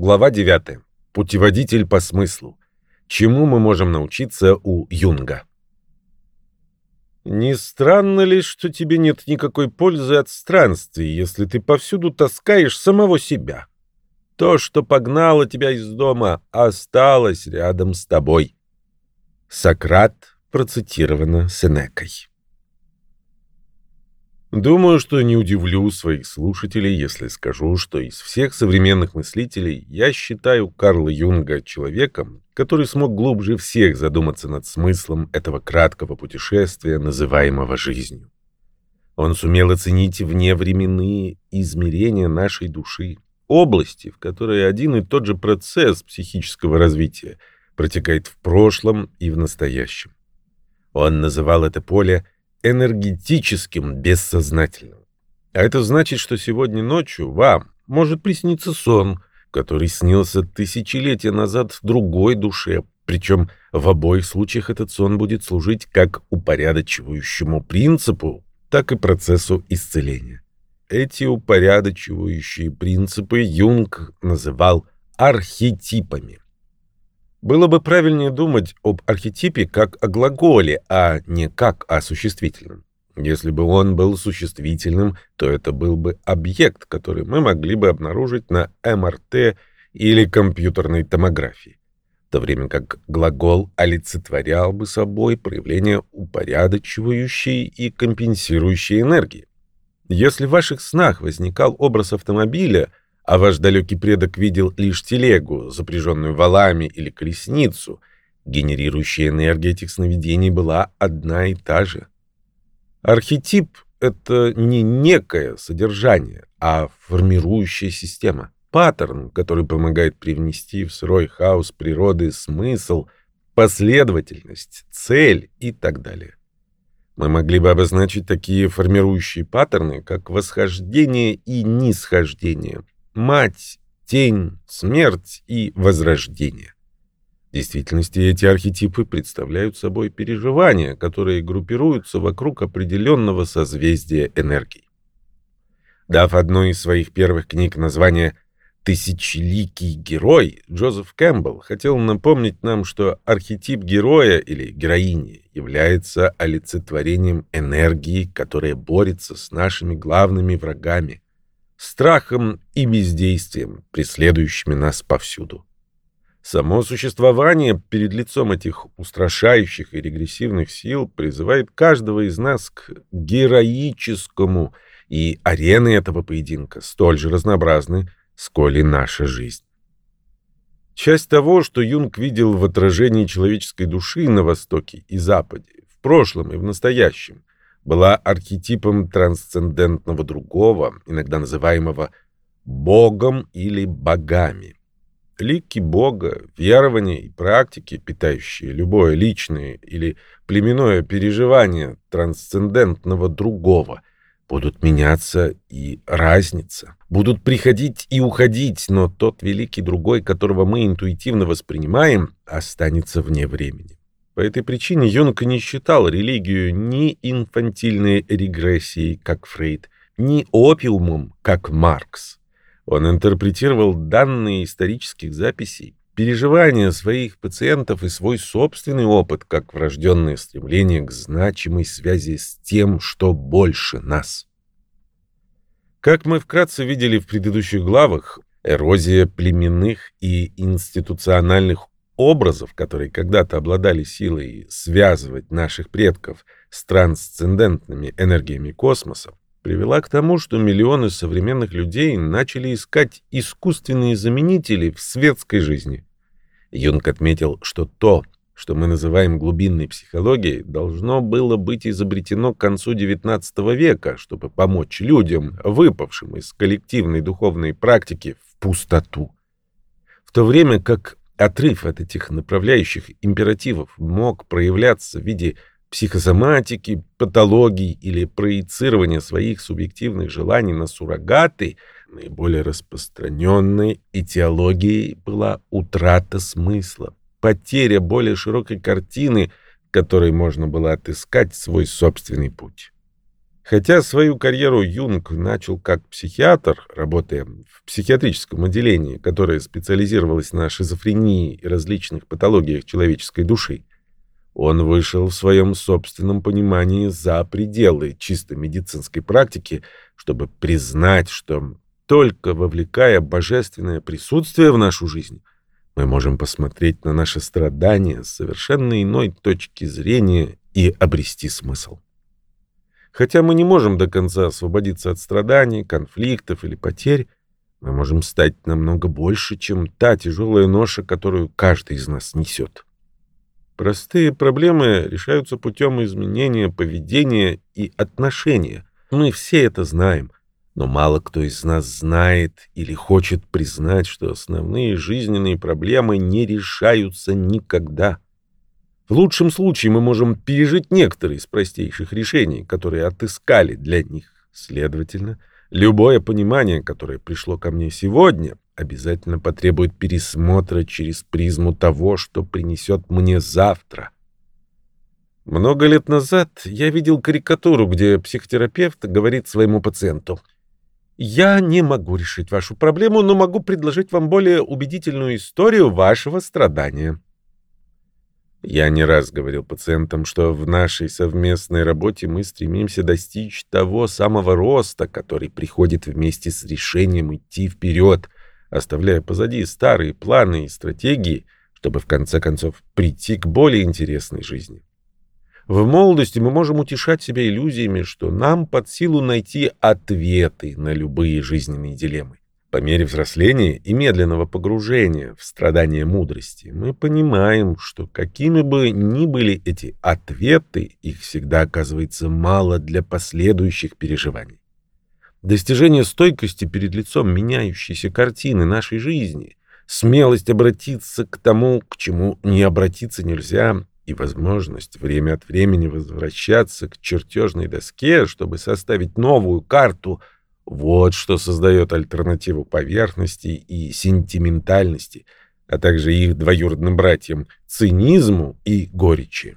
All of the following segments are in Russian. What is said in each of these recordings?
Глава 9. Путеводитель по смыслу. Чему мы можем научиться у Юнга? Не странно ли, что тебе нет никакой пользы от странствий, если ты повсюду таскаешь самого себя? То, что погнало тебя из дома, осталось рядом с тобой. Сократ процитировано Сенекой. Думаю, что не удивлю своих слушателей, если скажу, что из всех современных мыслителей я считаю Карла Юнга человеком, который смог глубже всех задуматься над смыслом этого краткого путешествия, называемого жизнью. Он сумел оценить вневременные измерения нашей души, области, в которой один и тот же процесс психического развития протекает в прошлом и в настоящем. Он называл это поле – энергетическим бессознательным. А это значит, что сегодня ночью вам может присниться сон, который снился тысячелетия назад другой душе, причем в обоих случаях этот сон будет служить как упорядочивающему принципу, так и процессу исцеления. Эти упорядочивающие принципы Юнг называл архетипами. Было бы правильнее думать об архетипе как о глаголе, а не как о существительном. Если бы он был существительным, то это был бы объект, который мы могли бы обнаружить на МРТ или компьютерной томографии, в то время как глагол олицетворял бы собой проявление упорядочивающей и компенсирующей энергии. Если в ваших снах возникал образ автомобиля – а ваш далекий предок видел лишь телегу, запряженную валами или колесницу, генерирующая энергия этих сновидений была одна и та же. Архетип — это не некое содержание, а формирующая система, паттерн, который помогает привнести в сырой хаос природы смысл, последовательность, цель и так далее. Мы могли бы обозначить такие формирующие паттерны, как восхождение и нисхождение — мать, тень, смерть и возрождение. В действительности эти архетипы представляют собой переживания, которые группируются вокруг определенного созвездия энергий. Дав одной из своих первых книг название «Тысячеликий герой», Джозеф Кэмпбелл хотел напомнить нам, что архетип героя или героини является олицетворением энергии, которая борется с нашими главными врагами – страхом и бездействием, преследующими нас повсюду. Само существование перед лицом этих устрашающих и регрессивных сил призывает каждого из нас к героическому, и арены этого поединка столь же разнообразны, сколь и наша жизнь. Часть того, что Юнг видел в отражении человеческой души на Востоке и Западе, в прошлом и в настоящем, была архетипом трансцендентного другого, иногда называемого Богом или богами. Лики Бога, верования и практики, питающие любое личное или племенное переживание трансцендентного другого, будут меняться и разниться, будут приходить и уходить, но тот великий другой, которого мы интуитивно воспринимаем, останется вне времени. По этой причине Юнг не считал религию ни инфантильной регрессией, как Фрейд, ни опиумом, как Маркс. Он интерпретировал данные исторических записей, переживания своих пациентов и свой собственный опыт как врожденное стремление к значимой связи с тем, что больше нас. Как мы вкратце видели в предыдущих главах, эрозия племенных и институциональных образов, которые когда-то обладали силой связывать наших предков с трансцендентными энергиями космоса, привела к тому, что миллионы современных людей начали искать искусственные заменители в светской жизни. Юнг отметил, что то, что мы называем глубинной психологией, должно было быть изобретено к концу XIX века, чтобы помочь людям, выпавшим из коллективной духовной практики, в пустоту. В то время как Отрыв от этих направляющих императивов мог проявляться в виде психосоматики, патологий или проецирования своих субъективных желаний на суррогаты, наиболее распространенной этиологией была утрата смысла, потеря более широкой картины, которой можно было отыскать свой собственный путь. Хотя свою карьеру Юнг начал как психиатр, работая в психиатрическом отделении, которое специализировалось на шизофрении и различных патологиях человеческой души, он вышел в своем собственном понимании за пределы чисто медицинской практики, чтобы признать, что только вовлекая божественное присутствие в нашу жизнь, мы можем посмотреть на наши страдания с совершенно иной точки зрения и обрести смысл. Хотя мы не можем до конца освободиться от страданий, конфликтов или потерь, мы можем стать намного больше, чем та тяжелая ноша, которую каждый из нас несет. Простые проблемы решаются путем изменения поведения и отношения. Мы все это знаем, но мало кто из нас знает или хочет признать, что основные жизненные проблемы не решаются никогда. В лучшем случае мы можем пережить некоторые из простейших решений, которые отыскали для них. Следовательно, любое понимание, которое пришло ко мне сегодня, обязательно потребует пересмотра через призму того, что принесет мне завтра. Много лет назад я видел карикатуру, где психотерапевт говорит своему пациенту «Я не могу решить вашу проблему, но могу предложить вам более убедительную историю вашего страдания». Я не раз говорил пациентам, что в нашей совместной работе мы стремимся достичь того самого роста, который приходит вместе с решением идти вперед, оставляя позади старые планы и стратегии, чтобы в конце концов прийти к более интересной жизни. В молодости мы можем утешать себя иллюзиями, что нам под силу найти ответы на любые жизненные дилеммы. По мере взросления и медленного погружения в страдания мудрости мы понимаем, что какими бы ни были эти ответы, их всегда оказывается мало для последующих переживаний. Достижение стойкости перед лицом меняющейся картины нашей жизни, смелость обратиться к тому, к чему не обратиться нельзя, и возможность время от времени возвращаться к чертежной доске, чтобы составить новую карту – вот что создает альтернативу поверхности и сентиментальности, а также их двоюродным братьям цинизму и горечи.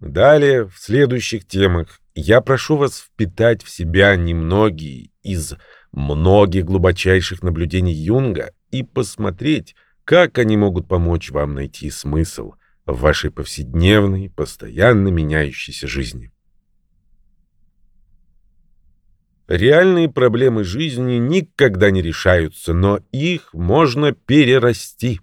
Далее, в следующих темах, я прошу вас впитать в себя немногие из многих глубочайших наблюдений Юнга и посмотреть, как они могут помочь вам найти смысл в вашей повседневной, постоянно меняющейся жизни. Реальные проблемы жизни никогда не решаются, но их можно перерасти.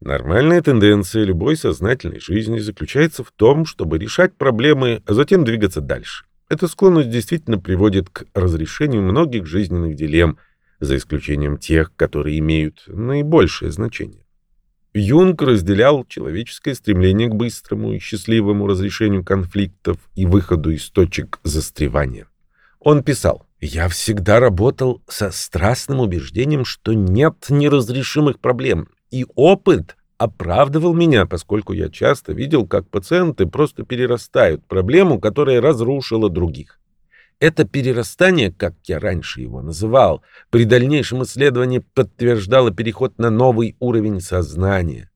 Нормальная тенденция любой сознательной жизни заключается в том, чтобы решать проблемы, а затем двигаться дальше. Эта склонность действительно приводит к разрешению многих жизненных дилемм, за исключением тех, которые имеют наибольшее значение. Юнг разделял человеческое стремление к быстрому и счастливому разрешению конфликтов и выходу из точек застревания. Он писал, «Я всегда работал со страстным убеждением, что нет неразрешимых проблем, и опыт оправдывал меня, поскольку я часто видел, как пациенты просто перерастают проблему, которая разрушила других. Это перерастание, как я раньше его называл, при дальнейшем исследовании подтверждало переход на новый уровень сознания.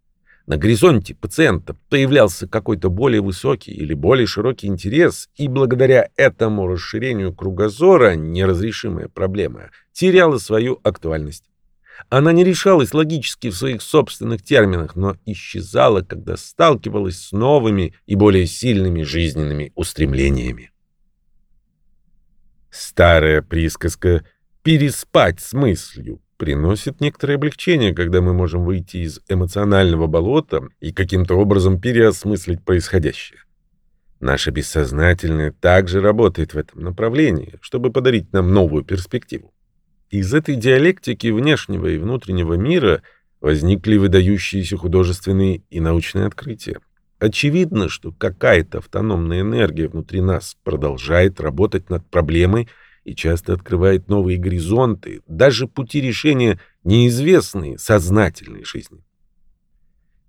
На горизонте пациента появлялся какой-то более высокий или более широкий интерес, и благодаря этому расширению кругозора неразрешимая проблема теряла свою актуальность. Она не решалась логически в своих собственных терминах, но исчезала, когда сталкивалась с новыми и более сильными жизненными устремлениями. Старая присказка «переспать с мыслью» приносит некоторое облегчение, когда мы можем выйти из эмоционального болота и каким-то образом переосмыслить происходящее. Наше бессознательное также работает в этом направлении, чтобы подарить нам новую перспективу. Из этой диалектики внешнего и внутреннего мира возникли выдающиеся художественные и научные открытия. Очевидно, что какая-то автономная энергия внутри нас продолжает работать над проблемой, и часто открывает новые горизонты, даже пути решения неизвестной сознательной жизни.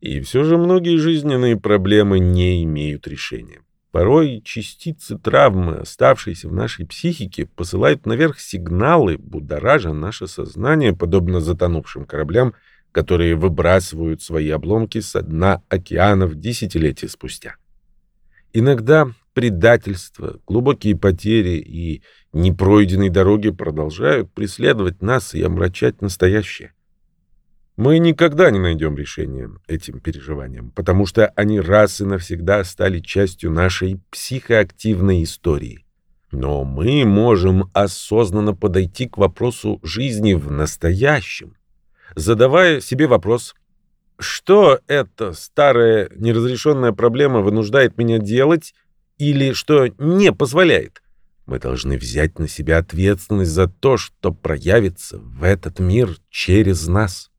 И все же многие жизненные проблемы не имеют решения. Порой частицы травмы, оставшиеся в нашей психике, посылают наверх сигналы, будоража наше сознание, подобно затонувшим кораблям, которые выбрасывают свои обломки со дна океанов десятилетия спустя. Иногда предательство, глубокие потери и непройденные дороги продолжают преследовать нас и омрачать настоящее. Мы никогда не найдем решения этим переживаниям, потому что они раз и навсегда стали частью нашей психоактивной истории. Но мы можем осознанно подойти к вопросу жизни в настоящем, задавая себе вопрос, что эта старая неразрешенная проблема вынуждает меня делать или что не позволяет. Мы должны взять на себя ответственность за то, что проявится в этот мир через нас.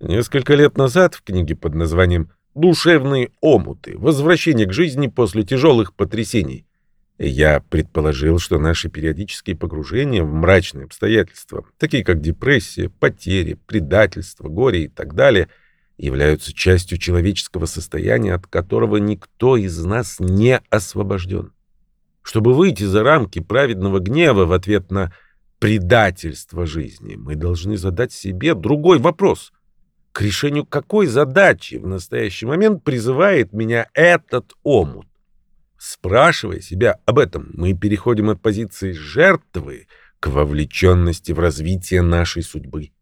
Несколько лет назад в книге под названием «Душевные омуты. Возвращение к жизни после тяжелых потрясений» я предположил, что наши периодические погружения в мрачные обстоятельства, такие как депрессия, потери, предательство, горе и так далее, являются частью человеческого состояния, от которого никто из нас не освобожден. Чтобы выйти за рамки праведного гнева в ответ на предательство жизни, мы должны задать себе другой вопрос к решению какой задачи в настоящий момент призывает меня этот омут. Спрашивая себя об этом, мы переходим от позиции жертвы к вовлеченности в развитие нашей судьбы.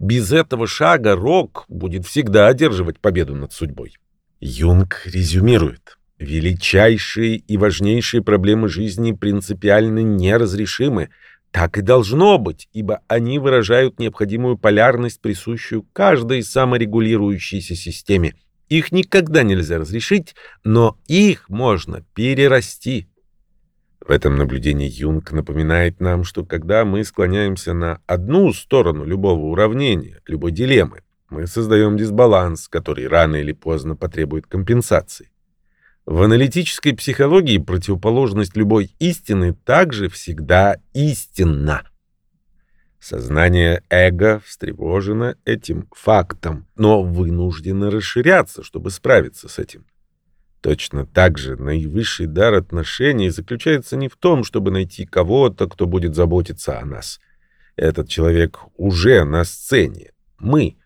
Без этого шага Рок будет всегда одерживать победу над судьбой. Юнг резюмирует. Величайшие и важнейшие проблемы жизни принципиально неразрешимы, так и должно быть, ибо они выражают необходимую полярность, присущую каждой саморегулирующейся системе. Их никогда нельзя разрешить, но их можно перерасти. В этом наблюдении Юнг напоминает нам, что когда мы склоняемся на одну сторону любого уравнения, любой дилеммы, мы создаем дисбаланс, который рано или поздно потребует компенсации. В аналитической психологии противоположность любой истины также всегда истинна. Сознание эго встревожено этим фактом, но вынуждено расширяться, чтобы справиться с этим. Точно так же наивысший дар отношений заключается не в том, чтобы найти кого-то, кто будет заботиться о нас. Этот человек уже на сцене. Мы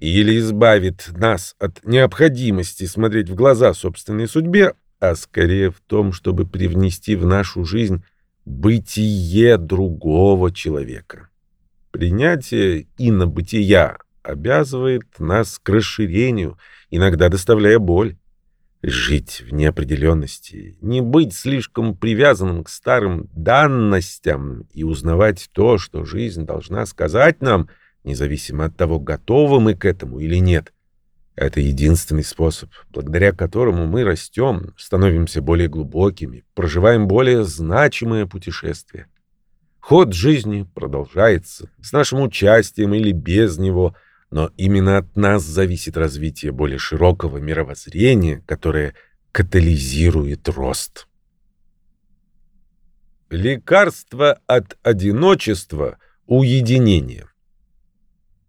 или избавит нас от необходимости смотреть в глаза собственной судьбе, а скорее в том, чтобы привнести в нашу жизнь бытие другого человека. Принятие инобытия обязывает нас к расширению, иногда доставляя боль. Жить в неопределенности, не быть слишком привязанным к старым данностям и узнавать то, что жизнь должна сказать нам — независимо от того, готовы мы к этому или нет. Это единственный способ, благодаря которому мы растем, становимся более глубокими, проживаем более значимое путешествие. Ход жизни продолжается, с нашим участием или без него, но именно от нас зависит развитие более широкого мировоззрения, которое катализирует рост. Лекарство от одиночества – уединение.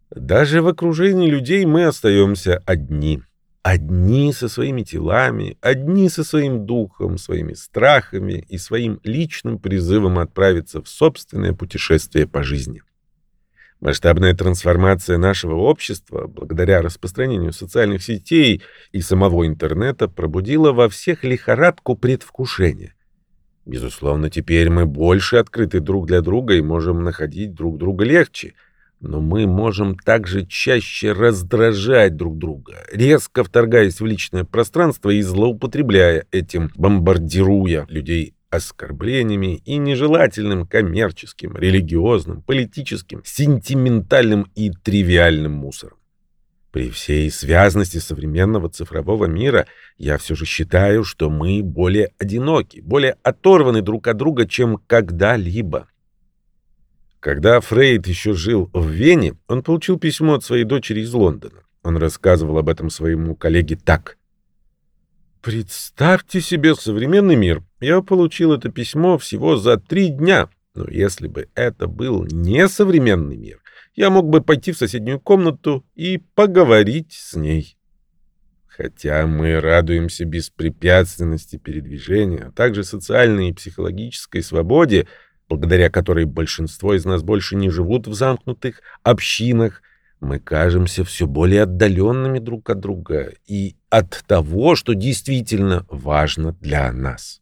Даже в окружении людей мы остаемся одни. Одни со своими телами, одни со своим духом, своими страхами и своим личным призывом отправиться в собственное путешествие по жизни. Масштабная трансформация нашего общества, благодаря распространению социальных сетей и самого интернета, пробудила во всех лихорадку предвкушения. Безусловно, теперь мы больше открыты друг для друга и можем находить друг друга легче — но мы можем также чаще раздражать друг друга, резко вторгаясь в личное пространство и злоупотребляя этим, бомбардируя людей оскорблениями и нежелательным коммерческим, религиозным, политическим, сентиментальным и тривиальным мусором. При всей связности современного цифрового мира я все же считаю, что мы более одиноки, более оторваны друг от друга, чем когда-либо. Когда Фрейд еще жил в Вене, он получил письмо от своей дочери из Лондона. Он рассказывал об этом своему коллеге так. «Представьте себе современный мир. Я получил это письмо всего за три дня. Но если бы это был не современный мир, я мог бы пойти в соседнюю комнату и поговорить с ней». Хотя мы радуемся беспрепятственности передвижения, а также социальной и психологической свободе, благодаря которой большинство из нас больше не живут в замкнутых общинах, мы кажемся все более отдаленными друг от друга и от того, что действительно важно для нас.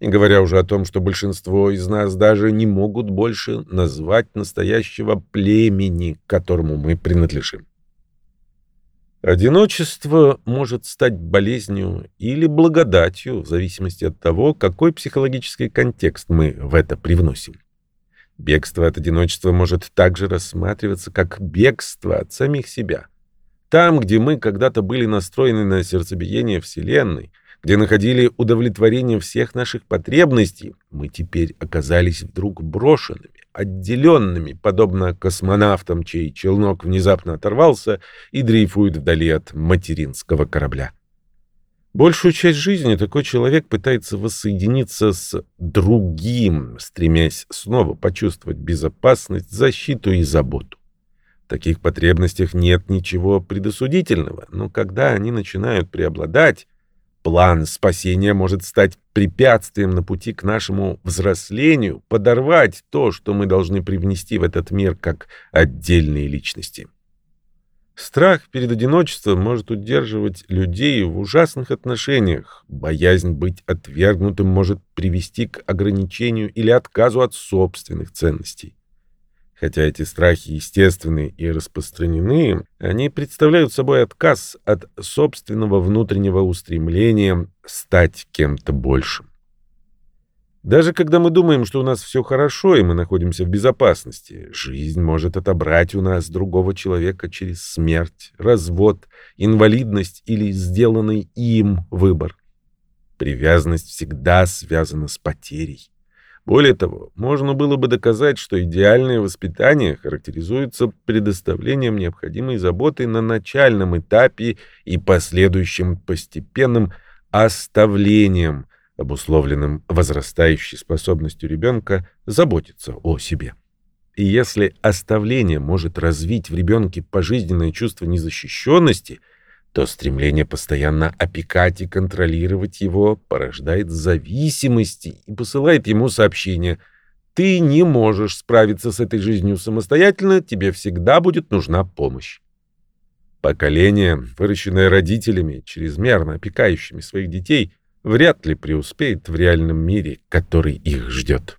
Не говоря уже о том, что большинство из нас даже не могут больше назвать настоящего племени, к которому мы принадлежим. Одиночество может стать болезнью или благодатью в зависимости от того, какой психологический контекст мы в это привносим. Бегство от одиночества может также рассматриваться как бегство от самих себя. Там, где мы когда-то были настроены на сердцебиение Вселенной, где находили удовлетворение всех наших потребностей, мы теперь оказались вдруг брошенными, отделенными, подобно космонавтам, чей челнок внезапно оторвался и дрейфует вдали от материнского корабля. Большую часть жизни такой человек пытается воссоединиться с другим, стремясь снова почувствовать безопасность, защиту и заботу. В таких потребностях нет ничего предосудительного, но когда они начинают преобладать, план спасения может стать препятствием на пути к нашему взрослению, подорвать то, что мы должны привнести в этот мир как отдельные личности. Страх перед одиночеством может удерживать людей в ужасных отношениях. Боязнь быть отвергнутым может привести к ограничению или отказу от собственных ценностей. Хотя эти страхи естественны и распространены, они представляют собой отказ от собственного внутреннего устремления стать кем-то большим. Даже когда мы думаем, что у нас все хорошо и мы находимся в безопасности, жизнь может отобрать у нас другого человека через смерть, развод, инвалидность или сделанный им выбор. Привязанность всегда связана с потерей. Более того, можно было бы доказать, что идеальное воспитание характеризуется предоставлением необходимой заботы на начальном этапе и последующим постепенным оставлением – обусловленным возрастающей способностью ребенка заботиться о себе. И если оставление может развить в ребенке пожизненное чувство незащищенности, то стремление постоянно опекать и контролировать его порождает зависимости и посылает ему сообщение «Ты не можешь справиться с этой жизнью самостоятельно, тебе всегда будет нужна помощь». Поколение, выращенное родителями, чрезмерно опекающими своих детей, вряд ли преуспеет в реальном мире, который их ждет.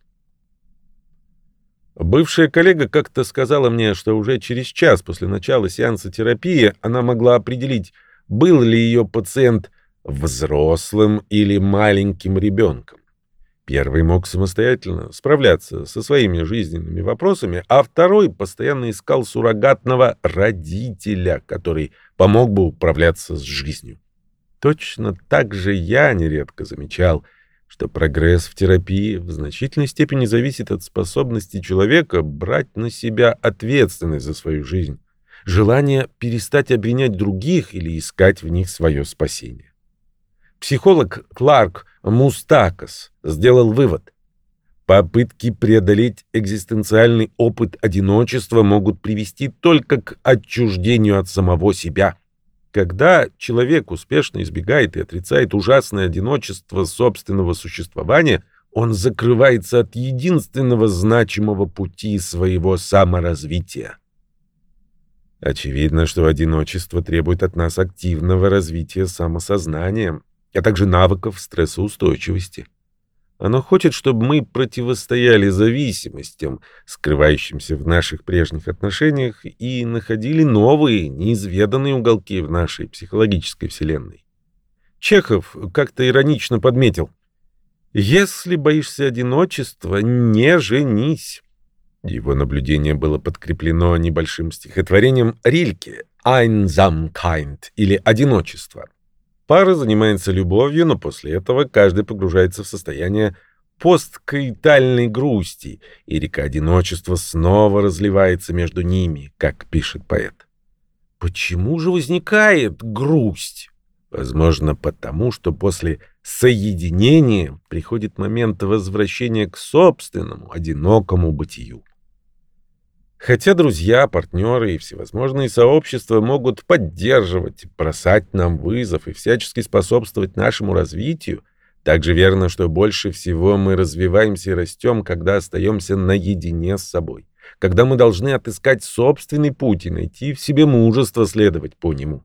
Бывшая коллега как-то сказала мне, что уже через час после начала сеанса терапии она могла определить, был ли ее пациент взрослым или маленьким ребенком. Первый мог самостоятельно справляться со своими жизненными вопросами, а второй постоянно искал суррогатного родителя, который помог бы управляться с жизнью. Точно так же я нередко замечал, что прогресс в терапии в значительной степени зависит от способности человека брать на себя ответственность за свою жизнь, желание перестать обвинять других или искать в них свое спасение. Психолог Кларк Мустакас сделал вывод. Попытки преодолеть экзистенциальный опыт одиночества могут привести только к отчуждению от самого себя – когда человек успешно избегает и отрицает ужасное одиночество собственного существования, он закрывается от единственного значимого пути своего саморазвития. Очевидно, что одиночество требует от нас активного развития самосознания, а также навыков стрессоустойчивости. Оно хочет, чтобы мы противостояли зависимостям, скрывающимся в наших прежних отношениях, и находили новые, неизведанные уголки в нашей психологической вселенной. Чехов как-то иронично подметил, «Если боишься одиночества, не женись». Его наблюдение было подкреплено небольшим стихотворением Рильке «Einsamkeit» или «Одиночество». Пара занимается любовью, но после этого каждый погружается в состояние посткаитальной грусти, и река одиночества снова разливается между ними, как пишет поэт. Почему же возникает грусть? Возможно, потому что после соединения приходит момент возвращения к собственному одинокому бытию. Хотя друзья, партнеры и всевозможные сообщества могут поддерживать, бросать нам вызов и всячески способствовать нашему развитию, также верно, что больше всего мы развиваемся и растем, когда остаемся наедине с собой. когда мы должны отыскать собственный путь и найти в себе мужество следовать по нему.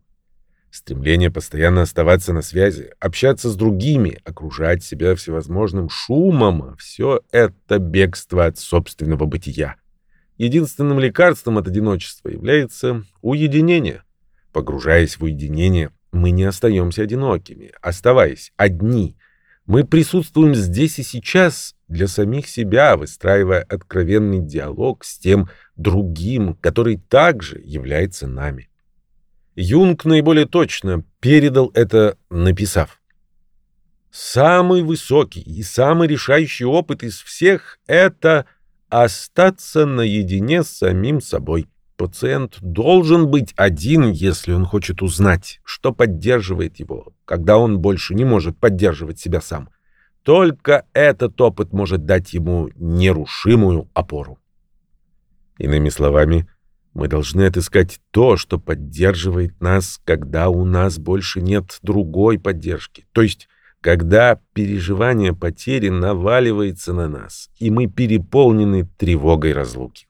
Стремление постоянно оставаться на связи, общаться с другими, окружать себя всевозможным шумом — все это бегство от собственного бытия. Единственным лекарством от одиночества является уединение. Погружаясь в уединение, мы не остаемся одинокими, оставаясь одни. Мы присутствуем здесь и сейчас для самих себя, выстраивая откровенный диалог с тем другим, который также является нами. Юнг наиболее точно передал это, написав. Самый высокий и самый решающий опыт из всех — это остаться наедине с самим собой. Пациент должен быть один, если он хочет узнать, что поддерживает его, когда он больше не может поддерживать себя сам. Только этот опыт может дать ему нерушимую опору. Иными словами, мы должны отыскать то, что поддерживает нас, когда у нас больше нет другой поддержки. То есть, когда переживание потери наваливается на нас, и мы переполнены тревогой разлуки.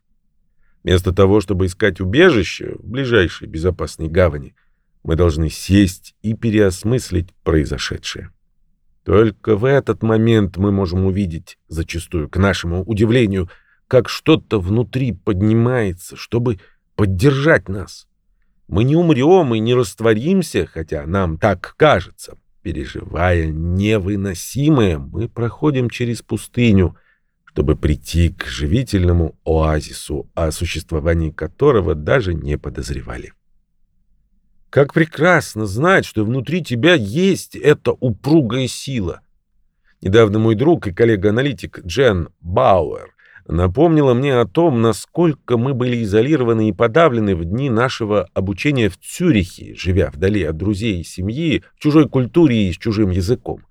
Вместо того, чтобы искать убежище в ближайшей безопасной гавани, мы должны сесть и переосмыслить произошедшее. Только в этот момент мы можем увидеть, зачастую к нашему удивлению, как что-то внутри поднимается, чтобы поддержать нас. Мы не умрем и не растворимся, хотя нам так кажется. Переживая невыносимое, мы проходим через пустыню, чтобы прийти к живительному оазису, о существовании которого даже не подозревали. Как прекрасно знать, что внутри тебя есть эта упругая сила. Недавно мой друг и коллега-аналитик Джен Бауэр напомнила мне о том, насколько мы были изолированы и подавлены в дни нашего обучения в Цюрихе, живя вдали от друзей и семьи, в чужой культуре и с чужим языком.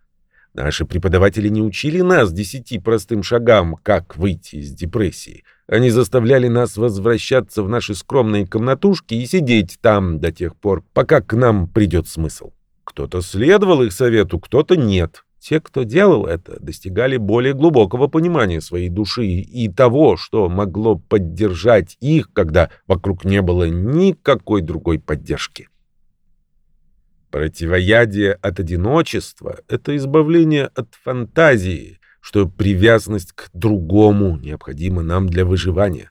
Наши преподаватели не учили нас десяти простым шагам, как выйти из депрессии. Они заставляли нас возвращаться в наши скромные комнатушки и сидеть там до тех пор, пока к нам придет смысл. Кто-то следовал их совету, кто-то нет. Те, кто делал это, достигали более глубокого понимания своей души и того, что могло поддержать их, когда вокруг не было никакой другой поддержки. Противоядие от одиночества — это избавление от фантазии, что привязанность к другому необходима нам для выживания.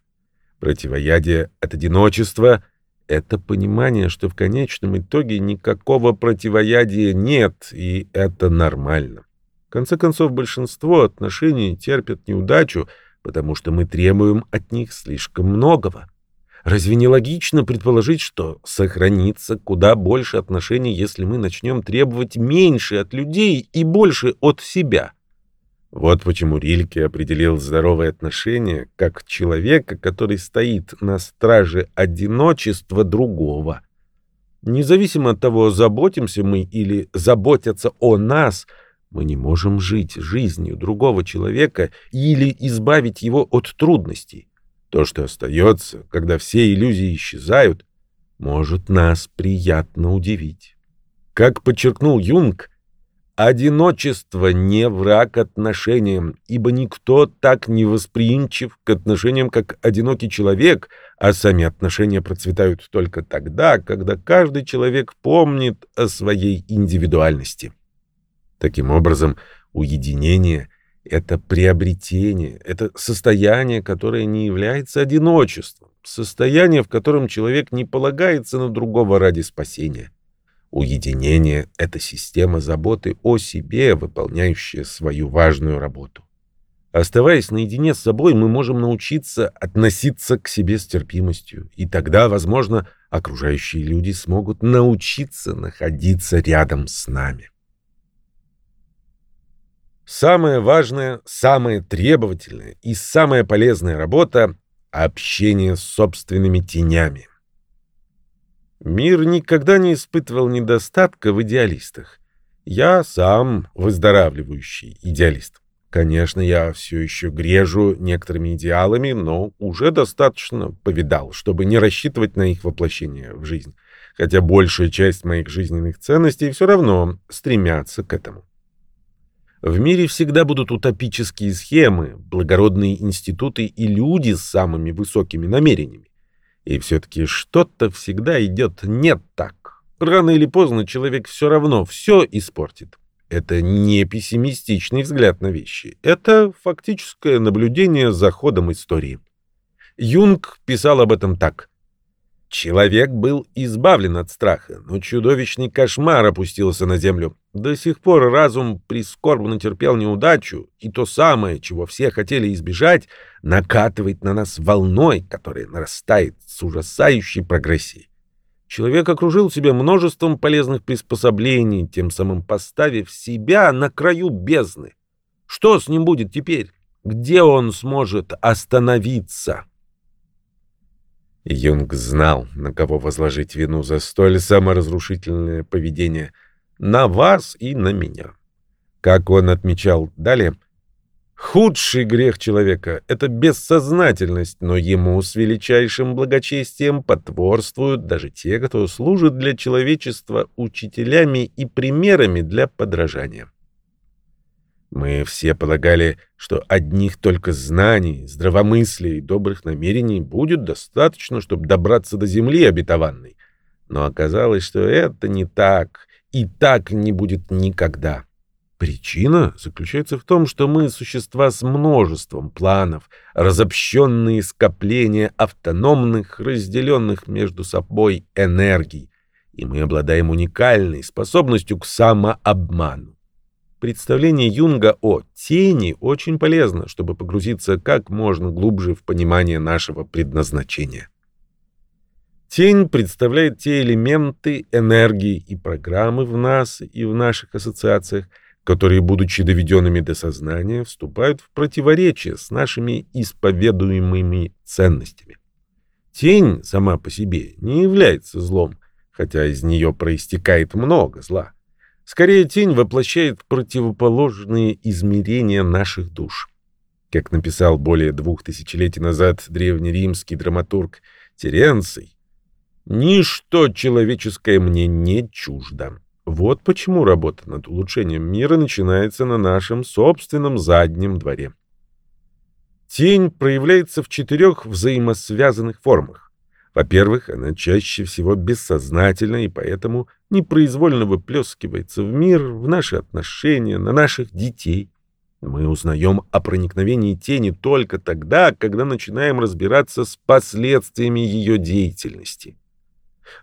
Противоядие от одиночества — это понимание, что в конечном итоге никакого противоядия нет, и это нормально конце концов, большинство отношений терпят неудачу, потому что мы требуем от них слишком многого. Разве не логично предположить, что сохранится куда больше отношений, если мы начнем требовать меньше от людей и больше от себя? Вот почему Рильке определил здоровые отношения как человека, который стоит на страже одиночества другого. Независимо от того, заботимся мы или заботятся о нас – мы не можем жить жизнью другого человека или избавить его от трудностей. То, что остается, когда все иллюзии исчезают, может нас приятно удивить. Как подчеркнул Юнг, одиночество не враг отношениям, ибо никто так не восприимчив к отношениям, как одинокий человек, а сами отношения процветают только тогда, когда каждый человек помнит о своей индивидуальности. Таким образом, уединение — это приобретение, это состояние, которое не является одиночеством, состояние, в котором человек не полагается на другого ради спасения. Уединение — это система заботы о себе, выполняющая свою важную работу. Оставаясь наедине с собой, мы можем научиться относиться к себе с терпимостью, и тогда, возможно, окружающие люди смогут научиться находиться рядом с нами. Самая важная, самая требовательная и самая полезная работа — общение с собственными тенями. Мир никогда не испытывал недостатка в идеалистах. Я сам выздоравливающий идеалист. Конечно, я все еще грежу некоторыми идеалами, но уже достаточно повидал, чтобы не рассчитывать на их воплощение в жизнь. Хотя большая часть моих жизненных ценностей все равно стремятся к этому. В мире всегда будут утопические схемы, благородные институты и люди с самыми высокими намерениями. И все-таки что-то всегда идет не так. Рано или поздно человек все равно все испортит. Это не пессимистичный взгляд на вещи. Это фактическое наблюдение за ходом истории. Юнг писал об этом так. Человек был избавлен от страха, но чудовищный кошмар опустился на землю. До сих пор разум прискорбно терпел неудачу, и то самое, чего все хотели избежать, накатывает на нас волной, которая нарастает с ужасающей прогрессией. Человек окружил себя множеством полезных приспособлений, тем самым поставив себя на краю бездны. Что с ним будет теперь? Где он сможет остановиться? Юнг знал, на кого возложить вину за столь саморазрушительное поведение. На вас и на меня. Как он отмечал далее, худший грех человека — это бессознательность, но ему с величайшим благочестием потворствуют даже те, кто служит для человечества учителями и примерами для подражания. Мы все полагали, что одних только знаний, здравомыслия и добрых намерений будет достаточно, чтобы добраться до земли обетованной. Но оказалось, что это не так, и так не будет никогда. Причина заключается в том, что мы существа с множеством планов, разобщенные скопления автономных, разделенных между собой энергий, и мы обладаем уникальной способностью к самообману. Представление Юнга о тени очень полезно, чтобы погрузиться как можно глубже в понимание нашего предназначения. Тень представляет те элементы, энергии и программы в нас и в наших ассоциациях, которые, будучи доведенными до сознания, вступают в противоречие с нашими исповедуемыми ценностями. Тень сама по себе не является злом, хотя из нее проистекает много зла. Скорее, тень воплощает противоположные измерения наших душ. Как написал более двух тысячелетий назад древнеримский драматург Теренций, «Ничто человеческое мне не чуждо». Вот почему работа над улучшением мира начинается на нашем собственном заднем дворе. Тень проявляется в четырех взаимосвязанных формах. Во-первых, она чаще всего бессознательна и поэтому непроизвольно выплескивается в мир, в наши отношения, на наших детей. Мы узнаем о проникновении тени только тогда, когда начинаем разбираться с последствиями ее деятельности.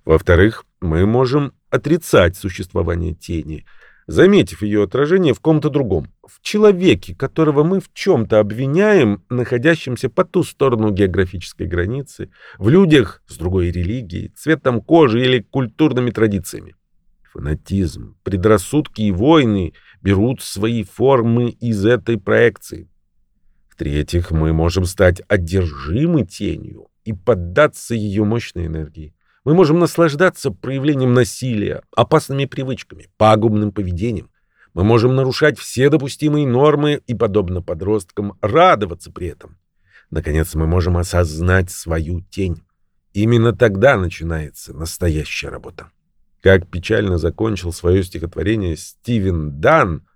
Во-вторых, мы можем отрицать существование тени – заметив ее отражение в ком-то другом, в человеке, которого мы в чем-то обвиняем, находящемся по ту сторону географической границы, в людях с другой религией, цветом кожи или культурными традициями. Фанатизм, предрассудки и войны берут свои формы из этой проекции. В-третьих, мы можем стать одержимы тенью и поддаться ее мощной энергии. Мы можем наслаждаться проявлением насилия, опасными привычками, пагубным поведением. Мы можем нарушать все допустимые нормы и, подобно подросткам, радоваться при этом. Наконец, мы можем осознать свою тень. Именно тогда начинается настоящая работа. Как печально закончил свое стихотворение Стивен Дан,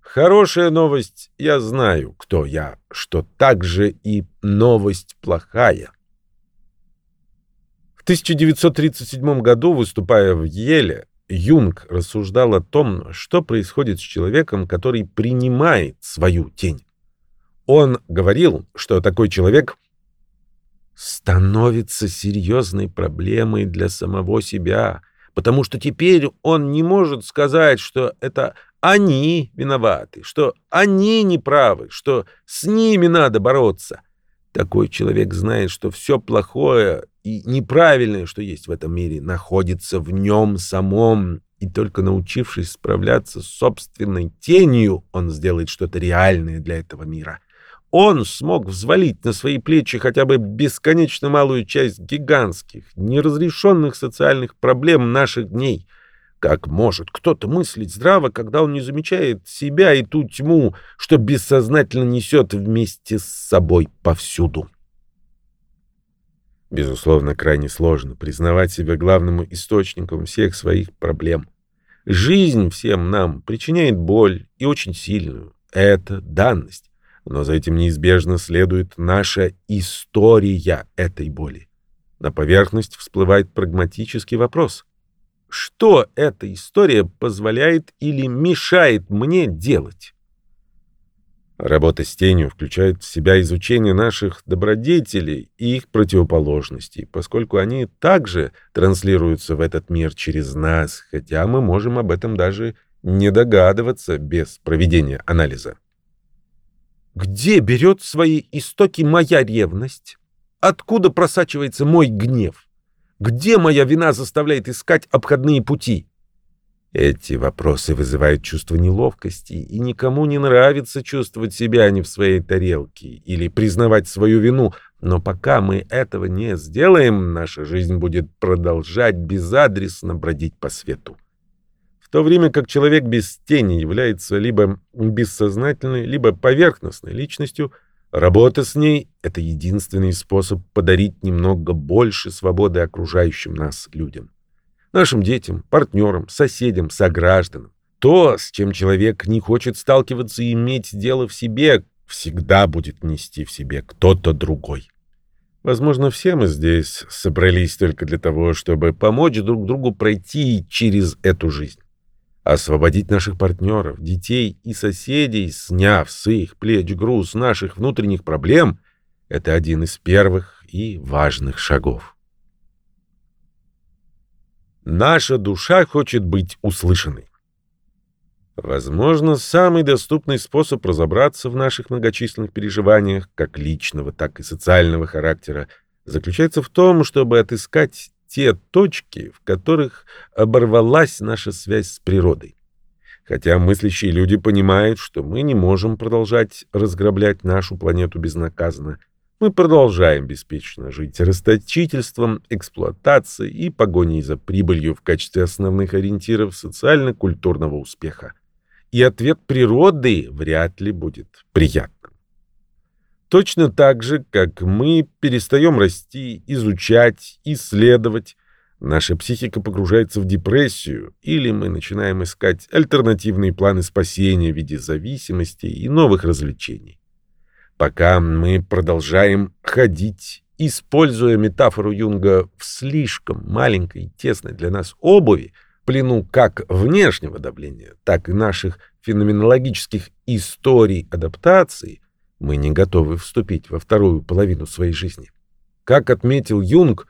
«Хорошая новость, я знаю, кто я, что также и новость плохая». В 1937 году, выступая в Еле, Юнг рассуждал о том, что происходит с человеком, который принимает свою тень. Он говорил, что такой человек становится серьезной проблемой для самого себя, потому что теперь он не может сказать, что это они виноваты, что они неправы, что с ними надо бороться. Такой человек знает, что все плохое и неправильное, что есть в этом мире, находится в нем самом, и только научившись справляться с собственной тенью, он сделает что-то реальное для этого мира. Он смог взвалить на свои плечи хотя бы бесконечно малую часть гигантских, неразрешенных социальных проблем наших дней. Как может кто-то мыслить здраво, когда он не замечает себя и ту тьму, что бессознательно несет вместе с собой повсюду? Безусловно, крайне сложно признавать себя главным источником всех своих проблем. Жизнь всем нам причиняет боль и очень сильную. Это данность. Но за этим неизбежно следует наша история этой боли. На поверхность всплывает прагматический вопрос. Что эта история позволяет или мешает мне делать? Работа с тенью включает в себя изучение наших добродетелей и их противоположностей, поскольку они также транслируются в этот мир через нас, хотя мы можем об этом даже не догадываться без проведения анализа. Где берет свои истоки моя ревность? Откуда просачивается мой гнев? Где моя вина заставляет искать обходные пути? Эти вопросы вызывают чувство неловкости, и никому не нравится чувствовать себя не в своей тарелке или признавать свою вину, но пока мы этого не сделаем, наша жизнь будет продолжать безадресно бродить по свету. В то время как человек без тени является либо бессознательной, либо поверхностной личностью, работа с ней — это единственный способ подарить немного больше свободы окружающим нас людям нашим детям, партнерам, соседям, согражданам. То, с чем человек не хочет сталкиваться и иметь дело в себе, всегда будет нести в себе кто-то другой. Возможно, все мы здесь собрались только для того, чтобы помочь друг другу пройти через эту жизнь. Освободить наших партнеров, детей и соседей, сняв с их плеч груз наших внутренних проблем, это один из первых и важных шагов. Наша душа хочет быть услышанной. Возможно, самый доступный способ разобраться в наших многочисленных переживаниях, как личного, так и социального характера, заключается в том, чтобы отыскать те точки, в которых оборвалась наша связь с природой. Хотя мыслящие люди понимают, что мы не можем продолжать разграблять нашу планету безнаказанно, мы продолжаем беспечно жить расточительством, эксплуатацией и погоней за прибылью в качестве основных ориентиров социально-культурного успеха. И ответ природы вряд ли будет приятным. Точно так же, как мы перестаем расти, изучать, исследовать, наша психика погружается в депрессию, или мы начинаем искать альтернативные планы спасения в виде зависимости и новых развлечений. Пока мы продолжаем ходить, используя метафору Юнга в слишком маленькой и тесной для нас обуви, плену как внешнего давления, так и наших феноменологических историй адаптации, мы не готовы вступить во вторую половину своей жизни. Как отметил Юнг,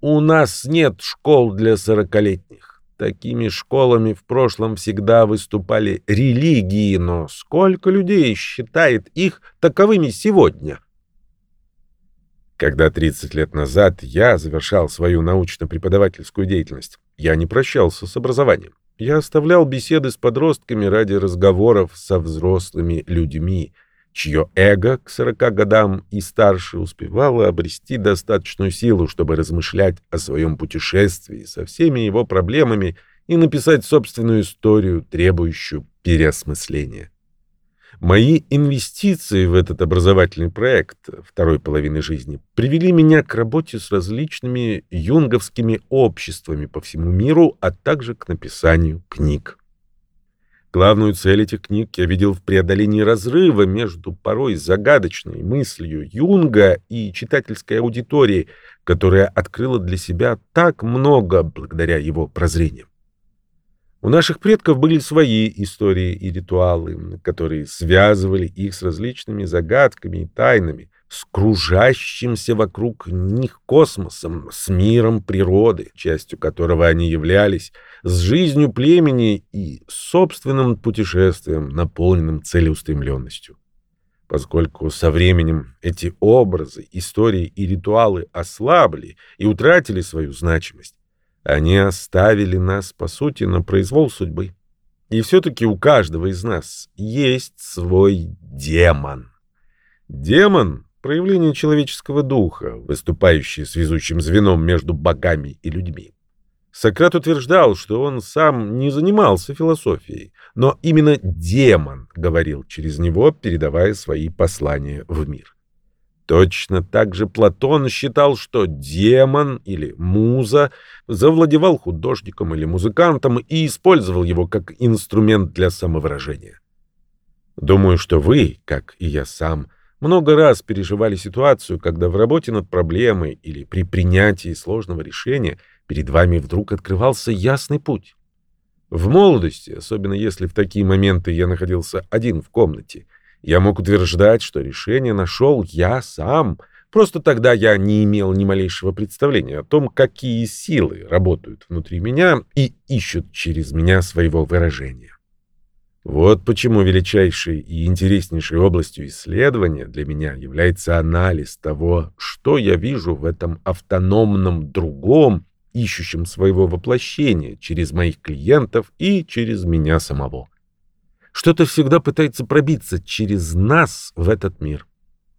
у нас нет школ для сорокалетних. Такими школами в прошлом всегда выступали религии, но сколько людей считает их таковыми сегодня? Когда 30 лет назад я завершал свою научно-преподавательскую деятельность, я не прощался с образованием. Я оставлял беседы с подростками ради разговоров со взрослыми людьми — чье эго к сорока годам и старше успевало обрести достаточную силу, чтобы размышлять о своем путешествии со всеми его проблемами и написать собственную историю, требующую переосмысления. Мои инвестиции в этот образовательный проект второй половины жизни привели меня к работе с различными юнговскими обществами по всему миру, а также к написанию книг. Главную цель этих книг я видел в преодолении разрыва между порой загадочной мыслью Юнга и читательской аудиторией, которая открыла для себя так много благодаря его прозрениям. У наших предков были свои истории и ритуалы, которые связывали их с различными загадками и тайнами, с кружащимся вокруг них космосом, с миром природы, частью которого они являлись, с жизнью племени и собственным путешествием, наполненным целеустремленностью. Поскольку со временем эти образы, истории и ритуалы ослабли и утратили свою значимость, они оставили нас, по сути, на произвол судьбы. И все-таки у каждого из нас есть свой демон. Демон проявление человеческого духа, выступающее связующим звеном между богами и людьми. Сократ утверждал, что он сам не занимался философией, но именно демон говорил через него, передавая свои послания в мир. Точно так же Платон считал, что демон или муза завладевал художником или музыкантом и использовал его как инструмент для самовыражения. Думаю, что вы, как и я сам, много раз переживали ситуацию, когда в работе над проблемой или при принятии сложного решения перед вами вдруг открывался ясный путь. В молодости, особенно если в такие моменты я находился один в комнате, я мог утверждать, что решение нашел я сам. Просто тогда я не имел ни малейшего представления о том, какие силы работают внутри меня и ищут через меня своего выражения. Вот почему величайшей и интереснейшей областью исследования для меня является анализ того, что я вижу в этом автономном другом, ищущем своего воплощения через моих клиентов и через меня самого. Что-то всегда пытается пробиться через нас в этот мир.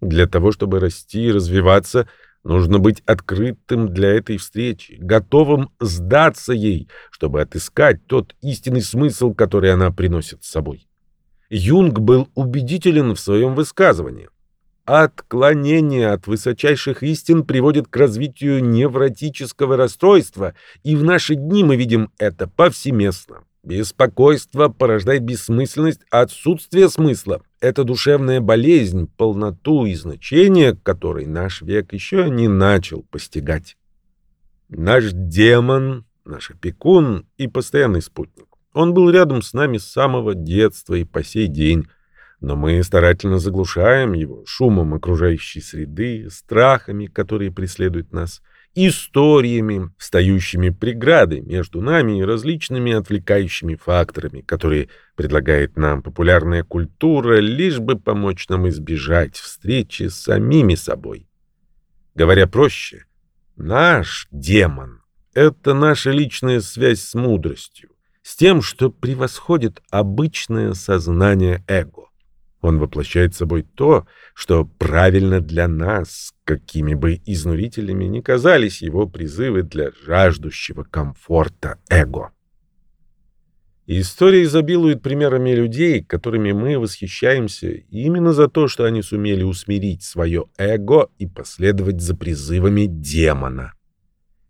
Для того, чтобы расти и развиваться, нужно быть открытым для этой встречи, готовым сдаться ей, чтобы отыскать тот истинный смысл, который она приносит с собой. Юнг был убедителен в своем высказывании. Отклонение от высочайших истин приводит к развитию невротического расстройства, и в наши дни мы видим это повсеместно. Беспокойство порождает бессмысленность, отсутствие смысла. Это душевная болезнь, полноту и значение которой наш век еще не начал постигать. Наш демон, наш опекун и постоянный спутник. Он был рядом с нами с самого детства и по сей день, но мы старательно заглушаем его шумом окружающей среды, страхами, которые преследуют нас – историями, встающими преграды между нами и различными отвлекающими факторами, которые предлагает нам популярная культура, лишь бы помочь нам избежать встречи с самими собой. Говоря проще, наш демон — это наша личная связь с мудростью, с тем, что превосходит обычное сознание эго. Он воплощает собой то, что правильно для нас, какими бы изнурительными ни казались его призывы для жаждущего комфорта эго. История изобилует примерами людей, которыми мы восхищаемся именно за то, что они сумели усмирить свое эго и последовать за призывами демона.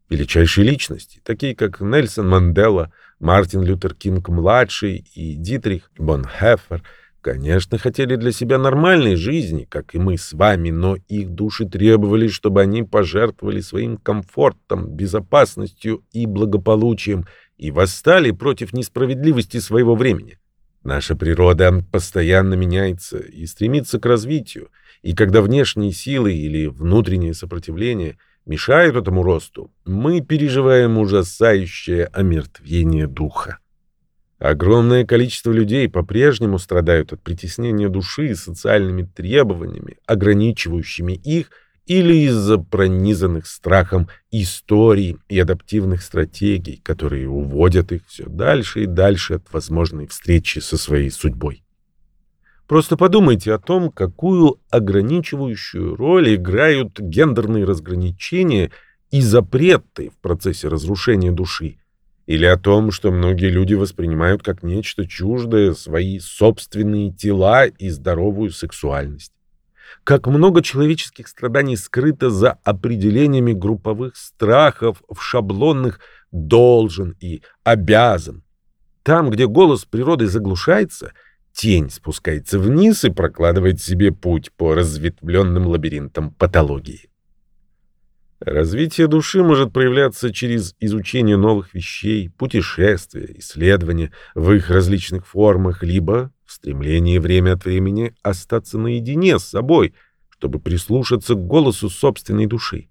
Величайшие личности, такие как Нельсон Мандела, Мартин Лютер Кинг-младший и Дитрих Бонхефер – Конечно, хотели для себя нормальной жизни, как и мы с вами, но их души требовали, чтобы они пожертвовали своим комфортом, безопасностью и благополучием и восстали против несправедливости своего времени. Наша природа постоянно меняется и стремится к развитию, и когда внешние силы или внутреннее сопротивление мешают этому росту, мы переживаем ужасающее омертвение духа. Огромное количество людей по-прежнему страдают от притеснения души социальными требованиями, ограничивающими их, или из-за пронизанных страхом историй и адаптивных стратегий, которые уводят их все дальше и дальше от возможной встречи со своей судьбой. Просто подумайте о том, какую ограничивающую роль играют гендерные разграничения и запреты в процессе разрушения души, или о том, что многие люди воспринимают как нечто чуждое свои собственные тела и здоровую сексуальность. Как много человеческих страданий скрыто за определениями групповых страхов в шаблонных «должен» и «обязан». Там, где голос природы заглушается, тень спускается вниз и прокладывает себе путь по разветвленным лабиринтам патологии. Развитие души может проявляться через изучение новых вещей, путешествия, исследования в их различных формах, либо в стремлении время от времени остаться наедине с собой, чтобы прислушаться к голосу собственной души.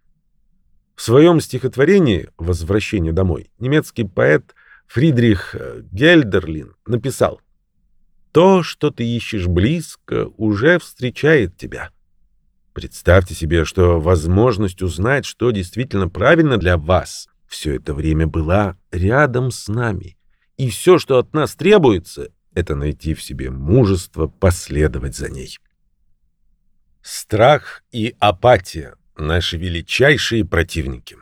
В своем стихотворении «Возвращение домой» немецкий поэт Фридрих Гельдерлин написал «То, что ты ищешь близко, уже встречает тебя». Представьте себе, что возможность узнать, что действительно правильно для вас, все это время была рядом с нами. И все, что от нас требуется, это найти в себе мужество последовать за ней. Страх и апатия — наши величайшие противники.